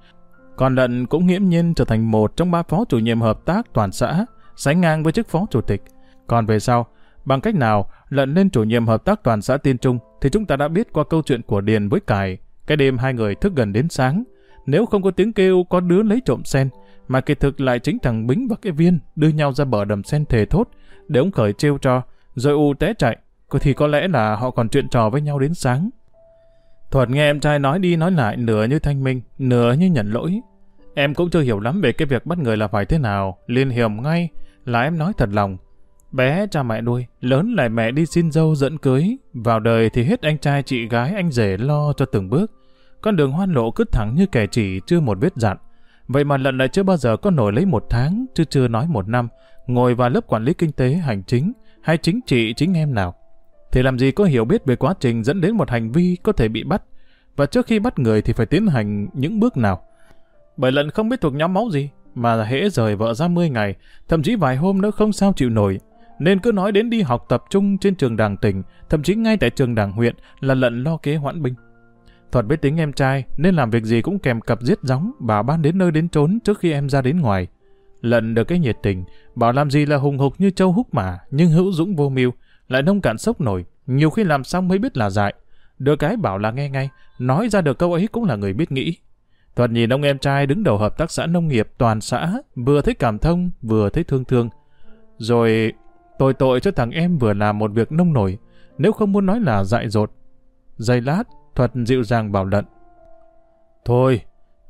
còn lận cũng nghiễm nhiên trở thành một trong ba phó chủ nhiệm hợp tác toàn xã, sánh ngang với chức phó chủ tịch. Còn về sau, bằng cách nào lận lên chủ nhiệm hợp tác toàn xã Tiên Trung thì chúng ta đã biết qua câu chuyện của Điền với Cải. Cái đêm hai người thức gần đến sáng, nếu không có tiếng kêu có đứa lấy trộm sen, mà kỳ thực lại chính thằng Bính và cái viên đưa nhau ra bờ đầm sen thề thốt để ông khởi trêu cho, rồi u té chạy, thì có lẽ là họ còn chuyện trò với nhau đến sáng. Thuật nghe em trai nói đi nói lại nửa như thanh minh, nửa như nhận lỗi. Em cũng chưa hiểu lắm về cái việc bắt người là phải thế nào, liền hiểu ngay là em nói thật lòng. Bé cha mẹ nuôi, lớn lại mẹ đi xin dâu dẫn cưới, vào đời thì hết anh trai chị gái anh rể lo cho từng bước. Con đường hoan lộ cứ thẳng như kẻ chỉ chưa một vết dặn. Vậy mà lần lại chưa bao giờ có nổi lấy một tháng, chứ chưa nói một năm, ngồi vào lớp quản lý kinh tế hành chính, hay chính trị chính em nào. Thì làm gì có hiểu biết về quá trình dẫn đến một hành vi có thể bị bắt, và trước khi bắt người thì phải tiến hành những bước nào. Bởi lần không biết thuộc nhóm máu gì, mà hễ rời vợ ra 10 ngày, thậm chí vài hôm nữa không sao chịu nổi, nên cứ nói đến đi học tập trung trên trường đảng tỉnh, thậm chí ngay tại trường đảng huyện là lận lo kế hoãn binh. Thuật biết tính em trai, nên làm việc gì cũng kèm cặp giết gióng, bảo ban đến nơi đến trốn trước khi em ra đến ngoài. Lận được cái nhiệt tình, bảo làm gì là hùng hục như châu húc mà, nhưng hữu dũng vô mưu, lại nông cạn sốc nổi, nhiều khi làm xong mới biết là dại. Được cái bảo là nghe ngay, nói ra được câu ấy cũng là người biết nghĩ. Thuật nhìn ông em trai đứng đầu hợp tác xã nông nghiệp toàn xã, vừa thấy cảm thông, vừa thấy thương thương. Rồi tội tội cho thằng em vừa làm một việc nông nổi, nếu không muốn nói là dại dột. Giây lát, Thuật dịu dàng bảo lận. Thôi,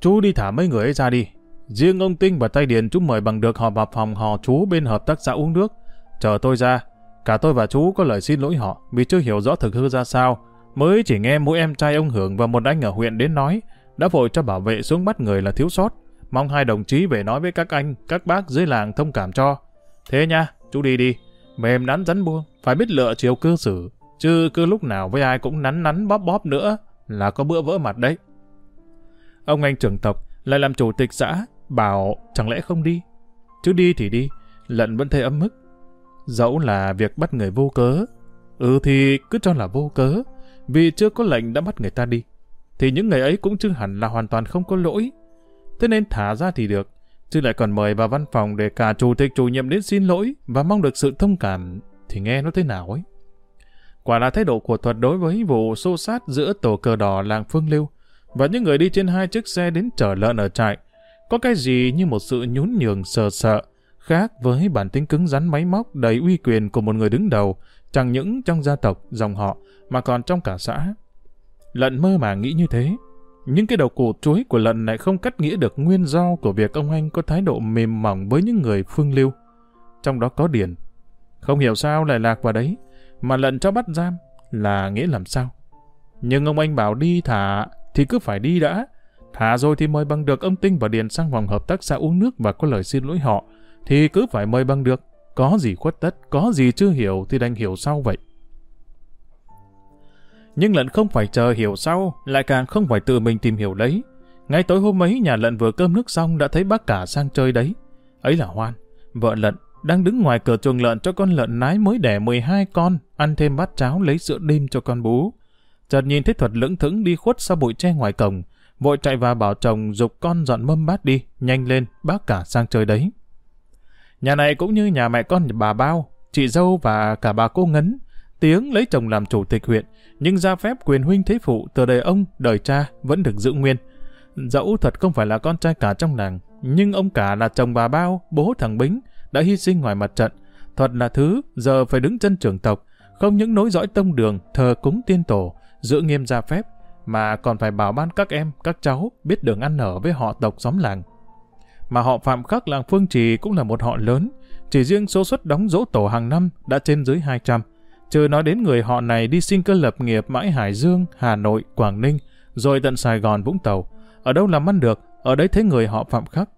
chú đi thả mấy người ấy ra đi. Riêng ông Tinh và Tay Điền chú mời bằng được họp vào phòng họ chú bên hợp tác xã uống nước. Chờ tôi ra, cả tôi và chú có lời xin lỗi họ vì chưa hiểu rõ thực hư ra sao. Mới chỉ nghe mỗi em trai ông Hưởng và một anh ở huyện đến nói, đã vội cho bảo vệ xuống bắt người là thiếu sót. Mong hai đồng chí về nói với các anh, các bác dưới làng thông cảm cho. Thế nha, chú đi đi. Mềm nắn rắn buông, phải biết lựa chiều cư xử, chứ cứ lúc nào với ai cũng nắn nắn bóp bóp nữa là có bữa vỡ mặt đấy. Ông anh trưởng tộc lại làm chủ tịch xã, bảo chẳng lẽ không đi. Chứ đi thì đi, lận vẫn thấy ấm mức. Dẫu là việc bắt người vô cớ, ừ thì cứ cho là vô cớ, vì chưa có lệnh đã bắt người ta đi. Thì những người ấy cũng chưa hẳn là hoàn toàn không có lỗi. Thế nên thả ra thì được, chứ lại còn mời vào văn phòng để cả chủ tịch chủ nhiệm đến xin lỗi và mong được sự thông cảm, thì nghe nó thế nào ấy. Quả là thái độ của thuật đối với vụ xô sát giữa tổ cờ đỏ làng Phương Lưu và những người đi trên hai chiếc xe đến chở lợn ở trại. Có cái gì như một sự nhún nhường sờ sợ, khác với bản tính cứng rắn máy móc đầy uy quyền của một người đứng đầu, chẳng những trong gia tộc, dòng họ, mà còn trong cả xã. Lận mơ mà nghĩ như thế. Nhưng cái đầu củ chuối của lận lại không cắt nghĩa được nguyên do của việc ông anh có thái độ mềm mỏng với những người phương lưu. Trong đó có Điền. Không hiểu sao lại lạc vào đấy mà lận cho bắt giam là nghĩa làm sao? Nhưng ông anh bảo đi thả thì cứ phải đi đã. Thả rồi thì mời bằng được ông Tinh và Điền sang phòng hợp tác xã uống nước và có lời xin lỗi họ thì cứ phải mời bằng được. Có gì khuất tất, có gì chưa hiểu thì đành hiểu sau vậy. Nhưng lận không phải chờ hiểu sau, lại càng không phải tự mình tìm hiểu lấy Ngay tối hôm ấy nhà lận vừa cơm nước xong đã thấy bác cả sang chơi đấy. Ấy là Hoan, vợ lận đang đứng ngoài cửa chuồng lợn cho con lợn nái mới đẻ 12 con, ăn thêm bát cháo lấy sữa đêm cho con bú. Chợt nhìn thấy thuật lững thững đi khuất sau bụi tre ngoài cổng, vội chạy vào bảo chồng dục con dọn mâm bát đi, nhanh lên, bác cả sang chơi đấy. Nhà này cũng như nhà mẹ con bà Bao, chị dâu và cả bà cô Ngấn, tiếng lấy chồng làm chủ tịch huyện, nhưng ra phép quyền huynh thế phụ từ đời ông, đời cha vẫn được giữ nguyên. Dẫu thật không phải là con trai cả trong làng, nhưng ông cả là chồng bà Bao, bố thằng Bính, đã hy sinh ngoài mặt trận. thật là thứ giờ phải đứng chân trưởng tộc, không những nối dõi tông đường, thờ cúng tiên tổ, giữ nghiêm gia phép, mà còn phải bảo ban các em, các cháu biết đường ăn ở với họ tộc xóm làng. Mà họ Phạm Khắc làng Phương Trì cũng là một họ lớn, chỉ riêng số suất đóng dỗ tổ hàng năm đã trên dưới 200. Trừ nói đến người họ này đi sinh cơ lập nghiệp mãi Hải Dương, Hà Nội, Quảng Ninh, rồi tận Sài Gòn, Vũng Tàu. Ở đâu làm ăn được, ở đấy thấy người họ phạm khắc.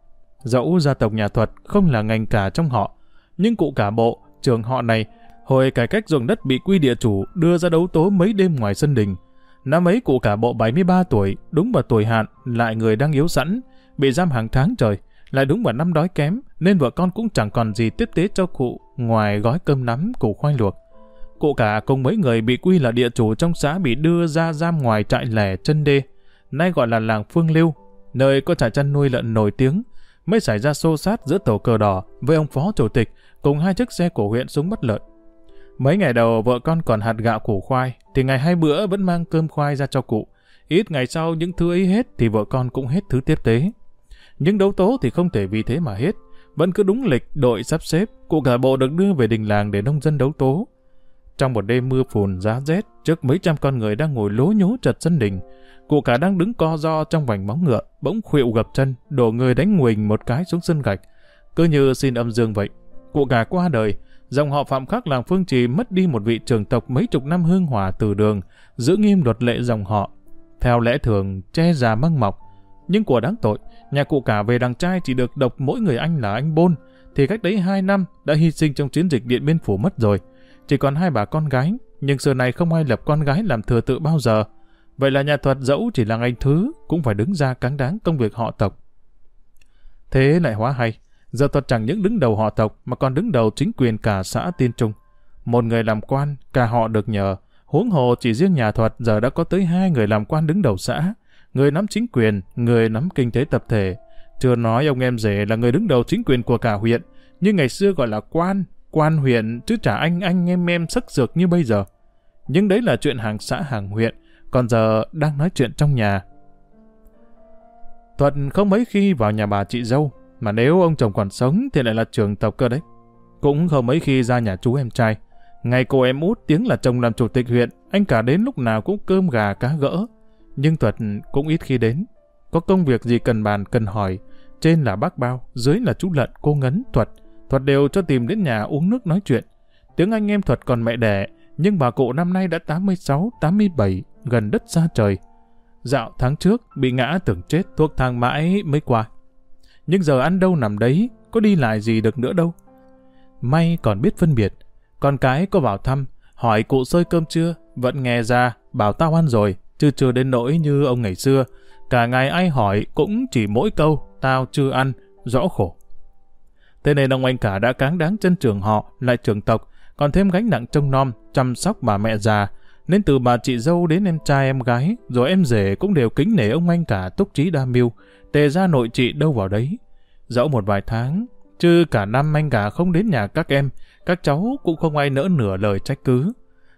Dẫu gia tộc nhà thuật không là ngành cả trong họ, nhưng cụ cả bộ, trường họ này, hồi cải cách ruộng đất bị quy địa chủ đưa ra đấu tố mấy đêm ngoài sân đình. Năm ấy cụ cả bộ 73 tuổi, đúng vào tuổi hạn, lại người đang yếu sẵn, bị giam hàng tháng trời, lại đúng vào năm đói kém, nên vợ con cũng chẳng còn gì tiếp tế cho cụ ngoài gói cơm nắm, củ khoai luộc. Cụ cả cùng mấy người bị quy là địa chủ trong xã bị đưa ra giam ngoài trại lẻ chân đê, nay gọi là làng Phương Lưu, nơi có trại chăn nuôi lợn nổi tiếng, mới xảy ra xô sát giữa tổ cờ đỏ với ông phó chủ tịch cùng hai chiếc xe của huyện súng bắt lợn. Mấy ngày đầu vợ con còn hạt gạo củ khoai, thì ngày hai bữa vẫn mang cơm khoai ra cho cụ. Ít ngày sau những thứ ấy hết thì vợ con cũng hết thứ tiếp tế. Nhưng đấu tố thì không thể vì thế mà hết. Vẫn cứ đúng lịch đội sắp xếp, cụ cả bộ được đưa về đình làng để nông dân đấu tố. Trong một đêm mưa phùn giá rét, trước mấy trăm con người đang ngồi lố nhố chật sân đình, cụ cả đang đứng co do trong vành móng ngựa, bỗng khuỵu gập chân, đổ người đánh nguỳnh một cái xuống sân gạch. Cứ như xin âm dương vậy. Cụ cả qua đời, dòng họ Phạm Khắc làng Phương Trì mất đi một vị trưởng tộc mấy chục năm hương hòa từ đường, giữ nghiêm luật lệ dòng họ. Theo lẽ thường, che già măng mọc. Nhưng của đáng tội, nhà cụ cả về đằng trai chỉ được độc mỗi người anh là anh Bôn, thì cách đấy hai năm đã hy sinh trong chiến dịch Điện Biên Phủ mất rồi. Chỉ còn hai bà con gái, nhưng xưa này không ai lập con gái làm thừa tự bao giờ. Vậy là nhà thuật dẫu chỉ là anh Thứ, cũng phải đứng ra cáng đáng công việc họ tộc. Thế lại hóa hay, giờ thuật chẳng những đứng đầu họ tộc mà còn đứng đầu chính quyền cả xã Tiên Trung. Một người làm quan, cả họ được nhờ, huống hồ chỉ riêng nhà thuật giờ đã có tới hai người làm quan đứng đầu xã, người nắm chính quyền, người nắm kinh tế tập thể. Chưa nói ông em rể là người đứng đầu chính quyền của cả huyện, như ngày xưa gọi là quan, quan huyện chứ chả anh anh em em sắc dược như bây giờ. Nhưng đấy là chuyện hàng xã hàng huyện, còn giờ đang nói chuyện trong nhà. Thuận không mấy khi vào nhà bà chị dâu, mà nếu ông chồng còn sống thì lại là trường tộc cơ đấy. Cũng không mấy khi ra nhà chú em trai. Ngày cô em út tiếng là chồng làm chủ tịch huyện, anh cả đến lúc nào cũng cơm gà cá gỡ. Nhưng Thuật cũng ít khi đến. Có công việc gì cần bàn cần hỏi, trên là bác bao, dưới là chú Lận, cô Ngấn, Thuật. Thuật đều cho tìm đến nhà uống nước nói chuyện. Tiếng anh em Thuật còn mẹ đẻ, nhưng bà cụ năm nay đã 86, 87, gần đất xa trời. Dạo tháng trước bị ngã tưởng chết thuốc thang mãi mới qua. Nhưng giờ ăn đâu nằm đấy, có đi lại gì được nữa đâu. May còn biết phân biệt. Con cái có vào thăm, hỏi cụ sơi cơm chưa, vẫn nghe ra, bảo tao ăn rồi, chứ chưa đến nỗi như ông ngày xưa. Cả ngày ai hỏi cũng chỉ mỗi câu, tao chưa ăn, rõ khổ. Thế nên ông anh cả đã cáng đáng chân trường họ, lại trường tộc, còn thêm gánh nặng trông nom, chăm sóc bà mẹ già, nên từ bà chị dâu đến em trai em gái, rồi em rể cũng đều kính nể ông anh cả túc trí đa mưu, tề ra nội chị đâu vào đấy. Dẫu một vài tháng, chứ cả năm anh cả không đến nhà các em, các cháu cũng không ai nỡ nửa lời trách cứ.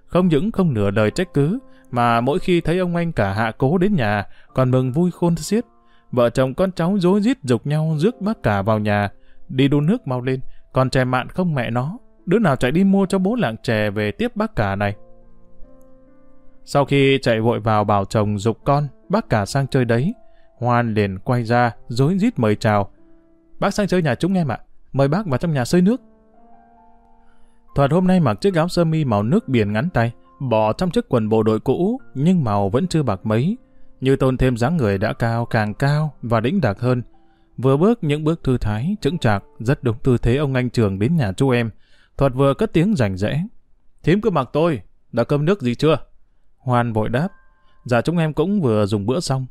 Không những không nửa lời trách cứ, mà mỗi khi thấy ông anh cả hạ cố đến nhà, còn mừng vui khôn xiết. Vợ chồng con cháu rối rít dục nhau rước bác cả vào nhà, đi đun nước mau lên, còn trẻ mạn không mẹ nó, đứa nào chạy đi mua cho bố lạng chè về tiếp bác cả này. Sau khi chạy vội vào bảo chồng dục con, bác cả sang chơi đấy, Hoan liền quay ra, rối rít mời chào. Bác sang chơi nhà chúng em ạ, mời bác vào trong nhà sơi nước. Thuật hôm nay mặc chiếc áo sơ mi màu nước biển ngắn tay, bỏ trong chiếc quần bộ đội cũ, nhưng màu vẫn chưa bạc mấy. Như tôn thêm dáng người đã cao, càng cao và đĩnh đạc hơn. Vừa bước những bước thư thái, chững chạc, rất đúng tư thế ông anh trường đến nhà chú em. Thuật vừa cất tiếng rành rẽ. Thím cứ mặc tôi, đã cơm nước gì chưa? Hoan vội đáp. Dạ chúng em cũng vừa dùng bữa xong.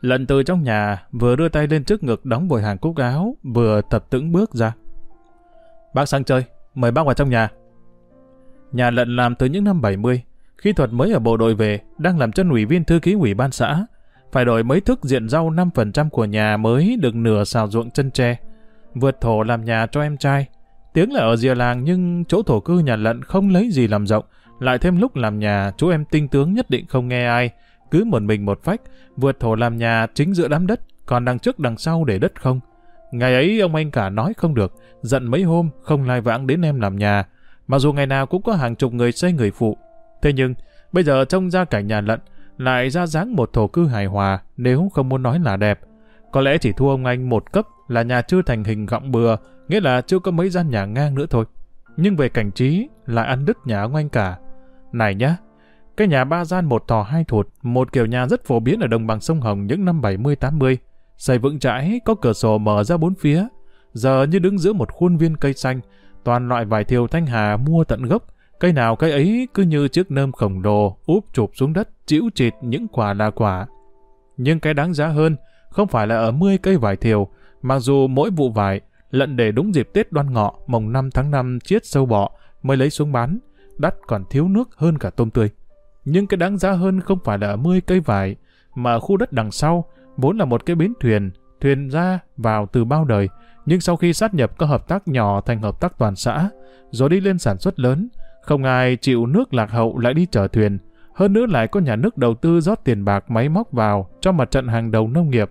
Lần từ trong nhà, vừa đưa tay lên trước ngực đóng bồi hàng cúc áo, vừa tập tững bước ra. Bác sang chơi, mời bác vào trong nhà. Nhà lận làm từ những năm 70, khi Thuật mới ở bộ đội về, đang làm chân ủy viên thư ký ủy ban xã. Phải đổi mấy thức diện rau 5% của nhà mới được nửa xào ruộng chân tre. Vượt thổ làm nhà cho em trai. Tiếng là ở rìa làng nhưng chỗ thổ cư nhà lận không lấy gì làm rộng. Lại thêm lúc làm nhà, chú em tinh tướng nhất định không nghe ai. Cứ một mình một phách, vượt thổ làm nhà chính giữa đám đất, còn đằng trước đằng sau để đất không. Ngày ấy ông anh cả nói không được, giận mấy hôm không lai vãng đến em làm nhà. Mặc dù ngày nào cũng có hàng chục người xây người phụ. Thế nhưng, bây giờ trông ra cảnh nhà lận, lại ra dáng một thổ cư hài hòa nếu không muốn nói là đẹp. Có lẽ chỉ thua ông anh một cấp là nhà chưa thành hình gọng bừa, nghĩa là chưa có mấy gian nhà ngang nữa thôi. Nhưng về cảnh trí, lại ăn đứt nhà ông anh cả. Này nhá, cái nhà ba gian một thò hai thụt, một kiểu nhà rất phổ biến ở đồng bằng sông Hồng những năm 70-80. Xây vững chãi, có cửa sổ mở ra bốn phía. Giờ như đứng giữa một khuôn viên cây xanh, toàn loại vải thiều thanh hà mua tận gốc, cây nào cây ấy cứ như chiếc nơm khổng lồ úp chụp xuống đất, chịu chịt những quả là quả. Nhưng cái đáng giá hơn, không phải là ở 10 cây vải thiều, mặc dù mỗi vụ vải, lận để đúng dịp Tết đoan ngọ, mồng 5 tháng 5 chiết sâu bọ, mới lấy xuống bán, đắt còn thiếu nước hơn cả tôm tươi. Nhưng cái đáng giá hơn không phải là ở 10 cây vải, mà ở khu đất đằng sau, vốn là một cái bến thuyền, thuyền ra vào từ bao đời, nhưng sau khi sát nhập các hợp tác nhỏ thành hợp tác toàn xã, rồi đi lên sản xuất lớn, không ai chịu nước lạc hậu lại đi chở thuyền, hơn nữa lại có nhà nước đầu tư rót tiền bạc máy móc vào cho mặt trận hàng đầu nông nghiệp,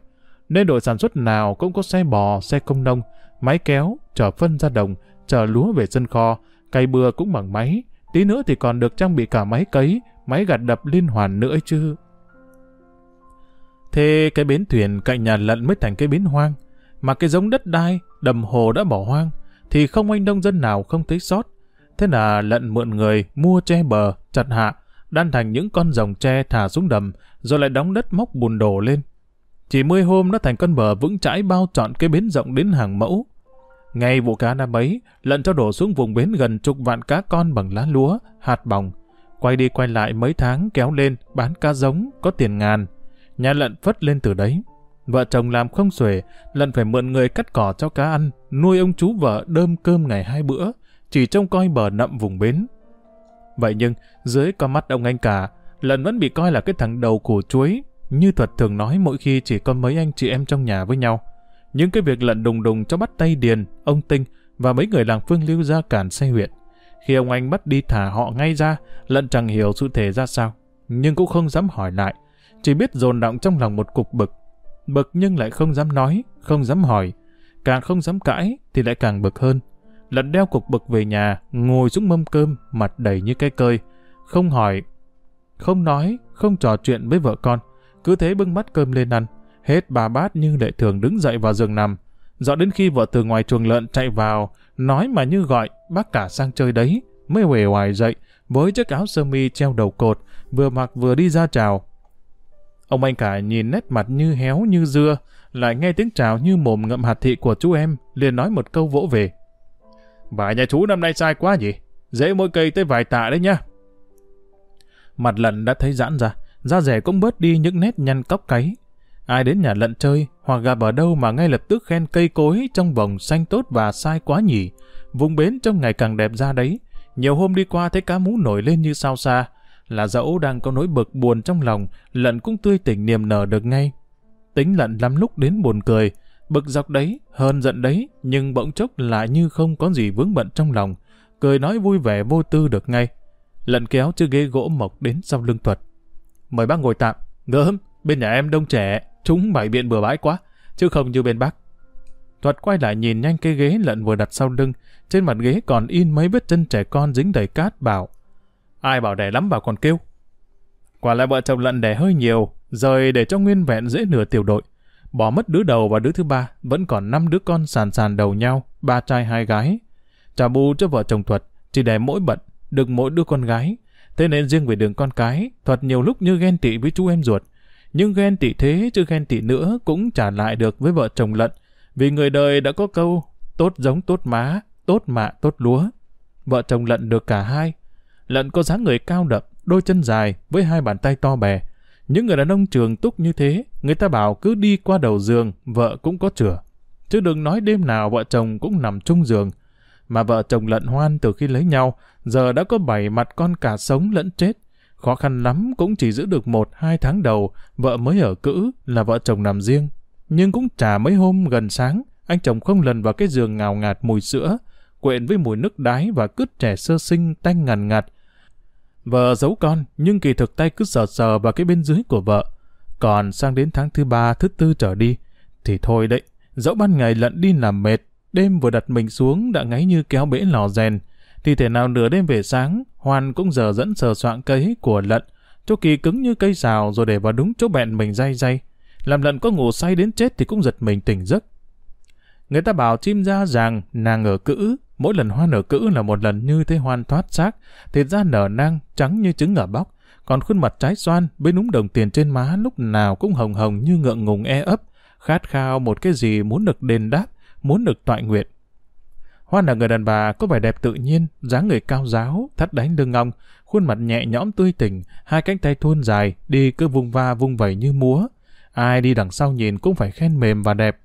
nên đội sản xuất nào cũng có xe bò, xe công nông, máy kéo, chở phân ra đồng, chở lúa về sân kho, cày bừa cũng bằng máy, tí nữa thì còn được trang bị cả máy cấy, máy gặt đập liên hoàn nữa chứ. Thế cái bến thuyền cạnh nhà lận mới thành cái bến hoang, mà cái giống đất đai, đầm hồ đã bỏ hoang, thì không anh nông dân nào không thấy sót. Thế là lận mượn người, mua che bờ, chặt hạ, đan thành những con rồng tre thả xuống đầm, rồi lại đóng đất móc bùn đổ lên. Chỉ mươi hôm nó thành con bờ vững chãi bao trọn cái bến rộng đến hàng mẫu. Ngay vụ cá năm ấy, lận cho đổ xuống vùng bến gần chục vạn cá con bằng lá lúa, hạt bòng. Quay đi quay lại mấy tháng kéo lên, bán cá giống, có tiền ngàn. Nhà lận phất lên từ đấy. Vợ chồng làm không xuể, lận phải mượn người cắt cỏ cho cá ăn, nuôi ông chú vợ đơm cơm ngày hai bữa, chỉ trông coi bờ nậm vùng bến. Vậy nhưng, dưới con mắt ông anh cả, lận vẫn bị coi là cái thằng đầu củ chuối, như thuật thường nói mỗi khi chỉ có mấy anh chị em trong nhà với nhau. Những cái việc lận đùng đùng cho bắt tay Điền, ông Tinh và mấy người làng phương lưu ra cản xe huyện. Khi ông anh bắt đi thả họ ngay ra, lận chẳng hiểu sự thể ra sao, nhưng cũng không dám hỏi lại, chỉ biết dồn động trong lòng một cục bực. Bực nhưng lại không dám nói, không dám hỏi, càng không dám cãi thì lại càng bực hơn. Lận đeo cục bực về nhà, ngồi xuống mâm cơm, mặt đầy như cái cơi, không hỏi, không nói, không trò chuyện với vợ con, cứ thế bưng bát cơm lên ăn, hết bà bát như lệ thường đứng dậy vào giường nằm. Dọ đến khi vợ từ ngoài chuồng lợn chạy vào, nói mà như gọi, bác cả sang chơi đấy, mới huề hoài dậy, với chiếc áo sơ mi treo đầu cột, vừa mặc vừa đi ra chào. Ông anh cả nhìn nét mặt như héo như dưa, lại nghe tiếng chào như mồm ngậm hạt thị của chú em, liền nói một câu vỗ về. Vài nhà chú năm nay sai quá nhỉ? Dễ mỗi cây tới vài tạ đấy nhá. Mặt lận đã thấy giãn ra, da rẻ cũng bớt đi những nét nhăn cóc cáy. Ai đến nhà lận chơi, hoặc gặp ở đâu mà ngay lập tức khen cây cối trong vòng xanh tốt và sai quá nhỉ. Vùng bến trong ngày càng đẹp ra đấy. Nhiều hôm đi qua thấy cá mú nổi lên như sao xa. Là dẫu đang có nỗi bực buồn trong lòng, lận cũng tươi tỉnh niềm nở được ngay. Tính lận lắm lúc đến buồn cười, bực dọc đấy, hơn giận đấy, nhưng bỗng chốc lại như không có gì vướng bận trong lòng. Cười nói vui vẻ vô tư được ngay. Lận kéo chiếc ghế gỗ mộc đến sau lưng thuật. Mời bác ngồi tạm. Gớm, bên nhà em đông trẻ, chúng bày biện bừa bãi quá, chứ không như bên bác. Thuật quay lại nhìn nhanh cái ghế lận vừa đặt sau lưng, trên mặt ghế còn in mấy vết chân trẻ con dính đầy cát bảo. Ai bảo đẻ lắm bảo còn kêu. Quả lại vợ chồng lận đẻ hơi nhiều, rời để cho nguyên vẹn dễ nửa tiểu đội. Bỏ mất đứa đầu và đứa thứ ba, vẫn còn năm đứa con sàn sàn đầu nhau, ba trai hai gái. Trả bù cho vợ chồng Thuật, chỉ đẻ mỗi bận, được mỗi đứa con gái. Thế nên riêng về đường con cái, Thuật nhiều lúc như ghen tị với chú em ruột. Nhưng ghen tị thế chứ ghen tị nữa cũng trả lại được với vợ chồng lận. Vì người đời đã có câu, tốt giống tốt má, tốt mạ tốt lúa. Vợ chồng lận được cả hai. Lận có dáng người cao đậm, đôi chân dài với hai bàn tay to bè. Những người đàn ông trường túc như thế, người ta bảo cứ đi qua đầu giường, vợ cũng có chửa. Chứ đừng nói đêm nào vợ chồng cũng nằm chung giường. Mà vợ chồng lận hoan từ khi lấy nhau, giờ đã có bảy mặt con cả sống lẫn chết. Khó khăn lắm cũng chỉ giữ được một hai tháng đầu, vợ mới ở cữ là vợ chồng nằm riêng. Nhưng cũng chả mấy hôm gần sáng, anh chồng không lần vào cái giường ngào ngạt mùi sữa, quện với mùi nước đái và cứt trẻ sơ sinh tanh ngằn ngạt. Vợ giấu con, nhưng kỳ thực tay cứ sờ sờ vào cái bên dưới của vợ. Còn sang đến tháng thứ ba, thứ tư trở đi, thì thôi đấy, dẫu ban ngày lận đi làm mệt, đêm vừa đặt mình xuống đã ngáy như kéo bể lò rèn, thì thể nào nửa đêm về sáng, Hoan cũng giờ dẫn sờ soạn cây của lận, chỗ kỳ cứng như cây xào rồi để vào đúng chỗ bẹn mình day day. Làm lận có ngủ say đến chết thì cũng giật mình tỉnh giấc. Người ta bảo chim ra rằng nàng ở cữ, mỗi lần hoa nở cữ là một lần như thế hoan thoát xác, thịt da nở nang, trắng như trứng ở bóc, còn khuôn mặt trái xoan bên núm đồng tiền trên má lúc nào cũng hồng hồng như ngượng ngùng e ấp, khát khao một cái gì muốn được đền đáp, muốn được toại nguyện. Hoa là người đàn bà có vẻ đẹp tự nhiên, dáng người cao giáo, thắt đánh lưng ngong, khuôn mặt nhẹ nhõm tươi tỉnh, hai cánh tay thon dài, đi cứ vung va vung vẩy như múa. Ai đi đằng sau nhìn cũng phải khen mềm và đẹp.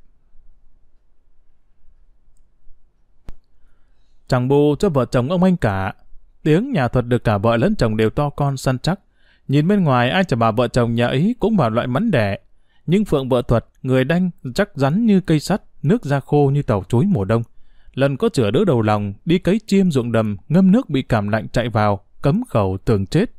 Chẳng bù cho vợ chồng ông anh cả. Tiếng nhà thuật được cả vợ lẫn chồng đều to con săn chắc. Nhìn bên ngoài ai chẳng bà vợ chồng nhà ấy cũng vào loại mắn đẻ. Nhưng Phượng vợ thuật, người đanh, chắc rắn như cây sắt, nước da khô như tàu chuối mùa đông. Lần có chửa đỡ đầu lòng, đi cấy chiêm ruộng đầm, ngâm nước bị cảm lạnh chạy vào, cấm khẩu tưởng chết.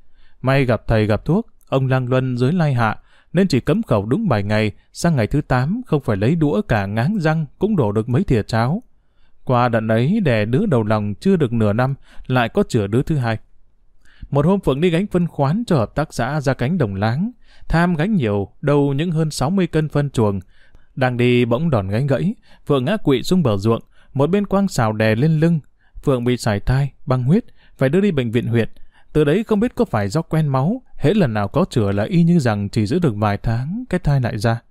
May gặp thầy gặp thuốc, ông lang Luân dưới lai hạ, nên chỉ cấm khẩu đúng 7 ngày, sang ngày thứ 8 không phải lấy đũa cả ngáng răng cũng đổ được mấy thìa cháo. Qua đợt ấy đẻ đứa đầu lòng chưa được nửa năm, lại có chữa đứa thứ hai. Một hôm Phượng đi gánh phân khoán cho hợp tác xã ra cánh đồng láng, tham gánh nhiều, đâu những hơn 60 cân phân chuồng. Đang đi bỗng đòn gánh gãy, Phượng ngã quỵ xuống bờ ruộng, một bên quang xào đè lên lưng. Phượng bị sải thai, băng huyết, phải đưa đi bệnh viện huyện. Từ đấy không biết có phải do quen máu, hễ lần nào có chữa là y như rằng chỉ giữ được vài tháng, cái thai lại ra.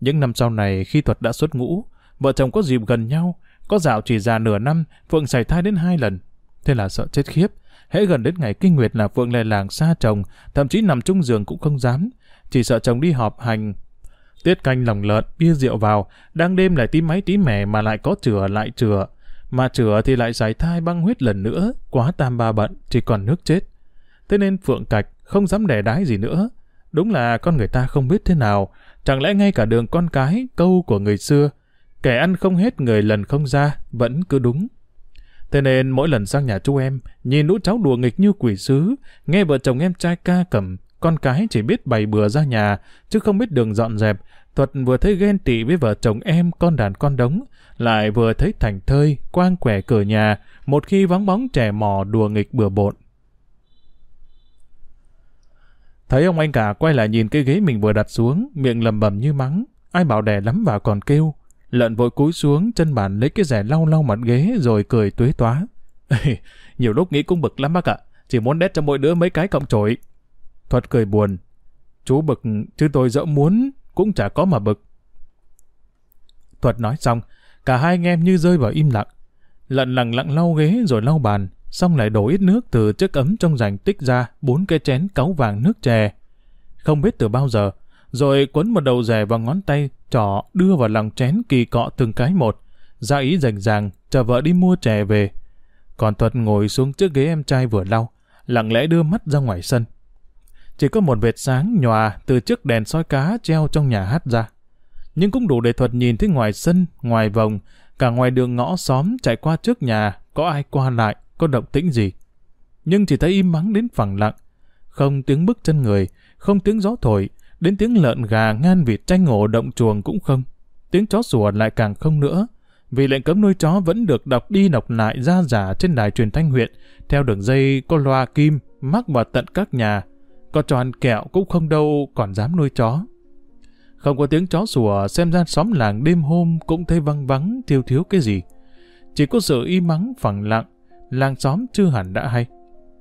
Những năm sau này khi thuật đã xuất ngũ, vợ chồng có dịp gần nhau, có dạo chỉ già nửa năm, Phượng xảy thai đến hai lần. Thế là sợ chết khiếp. Hễ gần đến ngày kinh nguyệt là Phượng lề làng xa chồng, thậm chí nằm chung giường cũng không dám. Chỉ sợ chồng đi họp hành. Tiết canh lòng lợn, bia rượu vào, đang đêm lại tí máy tí mẻ mà lại có chửa lại chửa. Mà chửa thì lại giải thai băng huyết lần nữa, quá tam ba bận, chỉ còn nước chết. Thế nên Phượng Cạch không dám đẻ đái gì nữa. Đúng là con người ta không biết thế nào, chẳng lẽ ngay cả đường con cái, câu của người xưa, kẻ ăn không hết người lần không ra, vẫn cứ đúng. Thế nên mỗi lần sang nhà chú em, nhìn lũ cháu đùa nghịch như quỷ sứ, nghe vợ chồng em trai ca cầm, con cái chỉ biết bày bừa ra nhà, chứ không biết đường dọn dẹp. Thuật vừa thấy ghen tị với vợ chồng em con đàn con đống, lại vừa thấy thành thơi, quang quẻ cửa nhà, một khi vắng bóng trẻ mò đùa nghịch bừa bộn. Thấy ông anh cả quay lại nhìn cái ghế mình vừa đặt xuống, miệng lầm bầm như mắng, ai bảo đẻ lắm và còn kêu, Lợn vội cúi xuống, chân bàn lấy cái rẻ lau lau mặt ghế rồi cười tuế toá. Nhiều lúc nghĩ cũng bực lắm bác ạ. Chỉ muốn đét cho mỗi đứa mấy cái cộng trội. Thuật cười buồn. Chú bực, chứ tôi dẫu muốn, cũng chả có mà bực. Thuật nói xong, cả hai anh em như rơi vào im lặng. Lận lặng lặng lau ghế rồi lau bàn, xong lại đổ ít nước từ chiếc ấm trong rành tích ra bốn cái chén cáu vàng nước chè. Không biết từ bao giờ, rồi quấn một đầu rẻ vào ngón tay, trỏ đưa vào lòng chén kỳ cọ từng cái một, ra ý rành ràng, chờ vợ đi mua chè về. Còn Thuật ngồi xuống trước ghế em trai vừa lau, lặng lẽ đưa mắt ra ngoài sân. Chỉ có một vệt sáng nhòa từ chiếc đèn soi cá treo trong nhà hát ra. Nhưng cũng đủ để Thuật nhìn thấy ngoài sân, ngoài vòng, cả ngoài đường ngõ xóm chạy qua trước nhà, có ai qua lại, có động tĩnh gì. Nhưng chỉ thấy im mắng đến phẳng lặng. Không tiếng bước chân người, không tiếng gió thổi, Đến tiếng lợn gà ngan vịt tranh ngộ động chuồng cũng không. Tiếng chó sủa lại càng không nữa. Vì lệnh cấm nuôi chó vẫn được đọc đi đọc lại ra giả trên đài truyền thanh huyện, theo đường dây có loa kim mắc vào tận các nhà. Có cho ăn kẹo cũng không đâu còn dám nuôi chó. Không có tiếng chó sủa, xem ra xóm làng đêm hôm cũng thấy vắng vắng, thiếu thiếu cái gì. Chỉ có sự im mắng phẳng lặng, làng xóm chưa hẳn đã hay.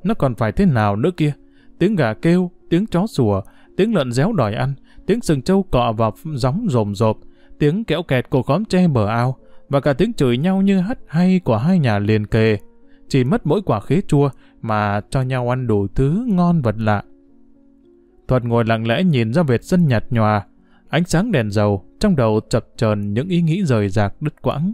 Nó còn phải thế nào nữa kia? Tiếng gà kêu, tiếng chó sủa, tiếng lợn réo đòi ăn, tiếng sừng trâu cọ vào gióng rồm rộp, tiếng kéo kẹt của khóm tre bờ ao, và cả tiếng chửi nhau như hắt hay của hai nhà liền kề. Chỉ mất mỗi quả khế chua mà cho nhau ăn đủ thứ ngon vật lạ. Thuật ngồi lặng lẽ nhìn ra vệt sân nhạt nhòa, ánh sáng đèn dầu, trong đầu chập chờn những ý nghĩ rời rạc đứt quãng.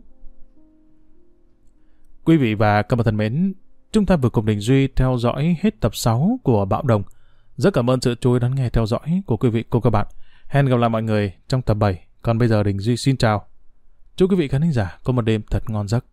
Quý vị và các bạn thân mến, chúng ta vừa cùng Đình Duy theo dõi hết tập 6 của Bạo Đồng. Rất cảm ơn sự chú ý đón nghe theo dõi của quý vị cô các bạn. Hẹn gặp lại mọi người trong tập 7. Còn bây giờ Đình Duy xin chào. Chúc quý vị khán giả có một đêm thật ngon giấc.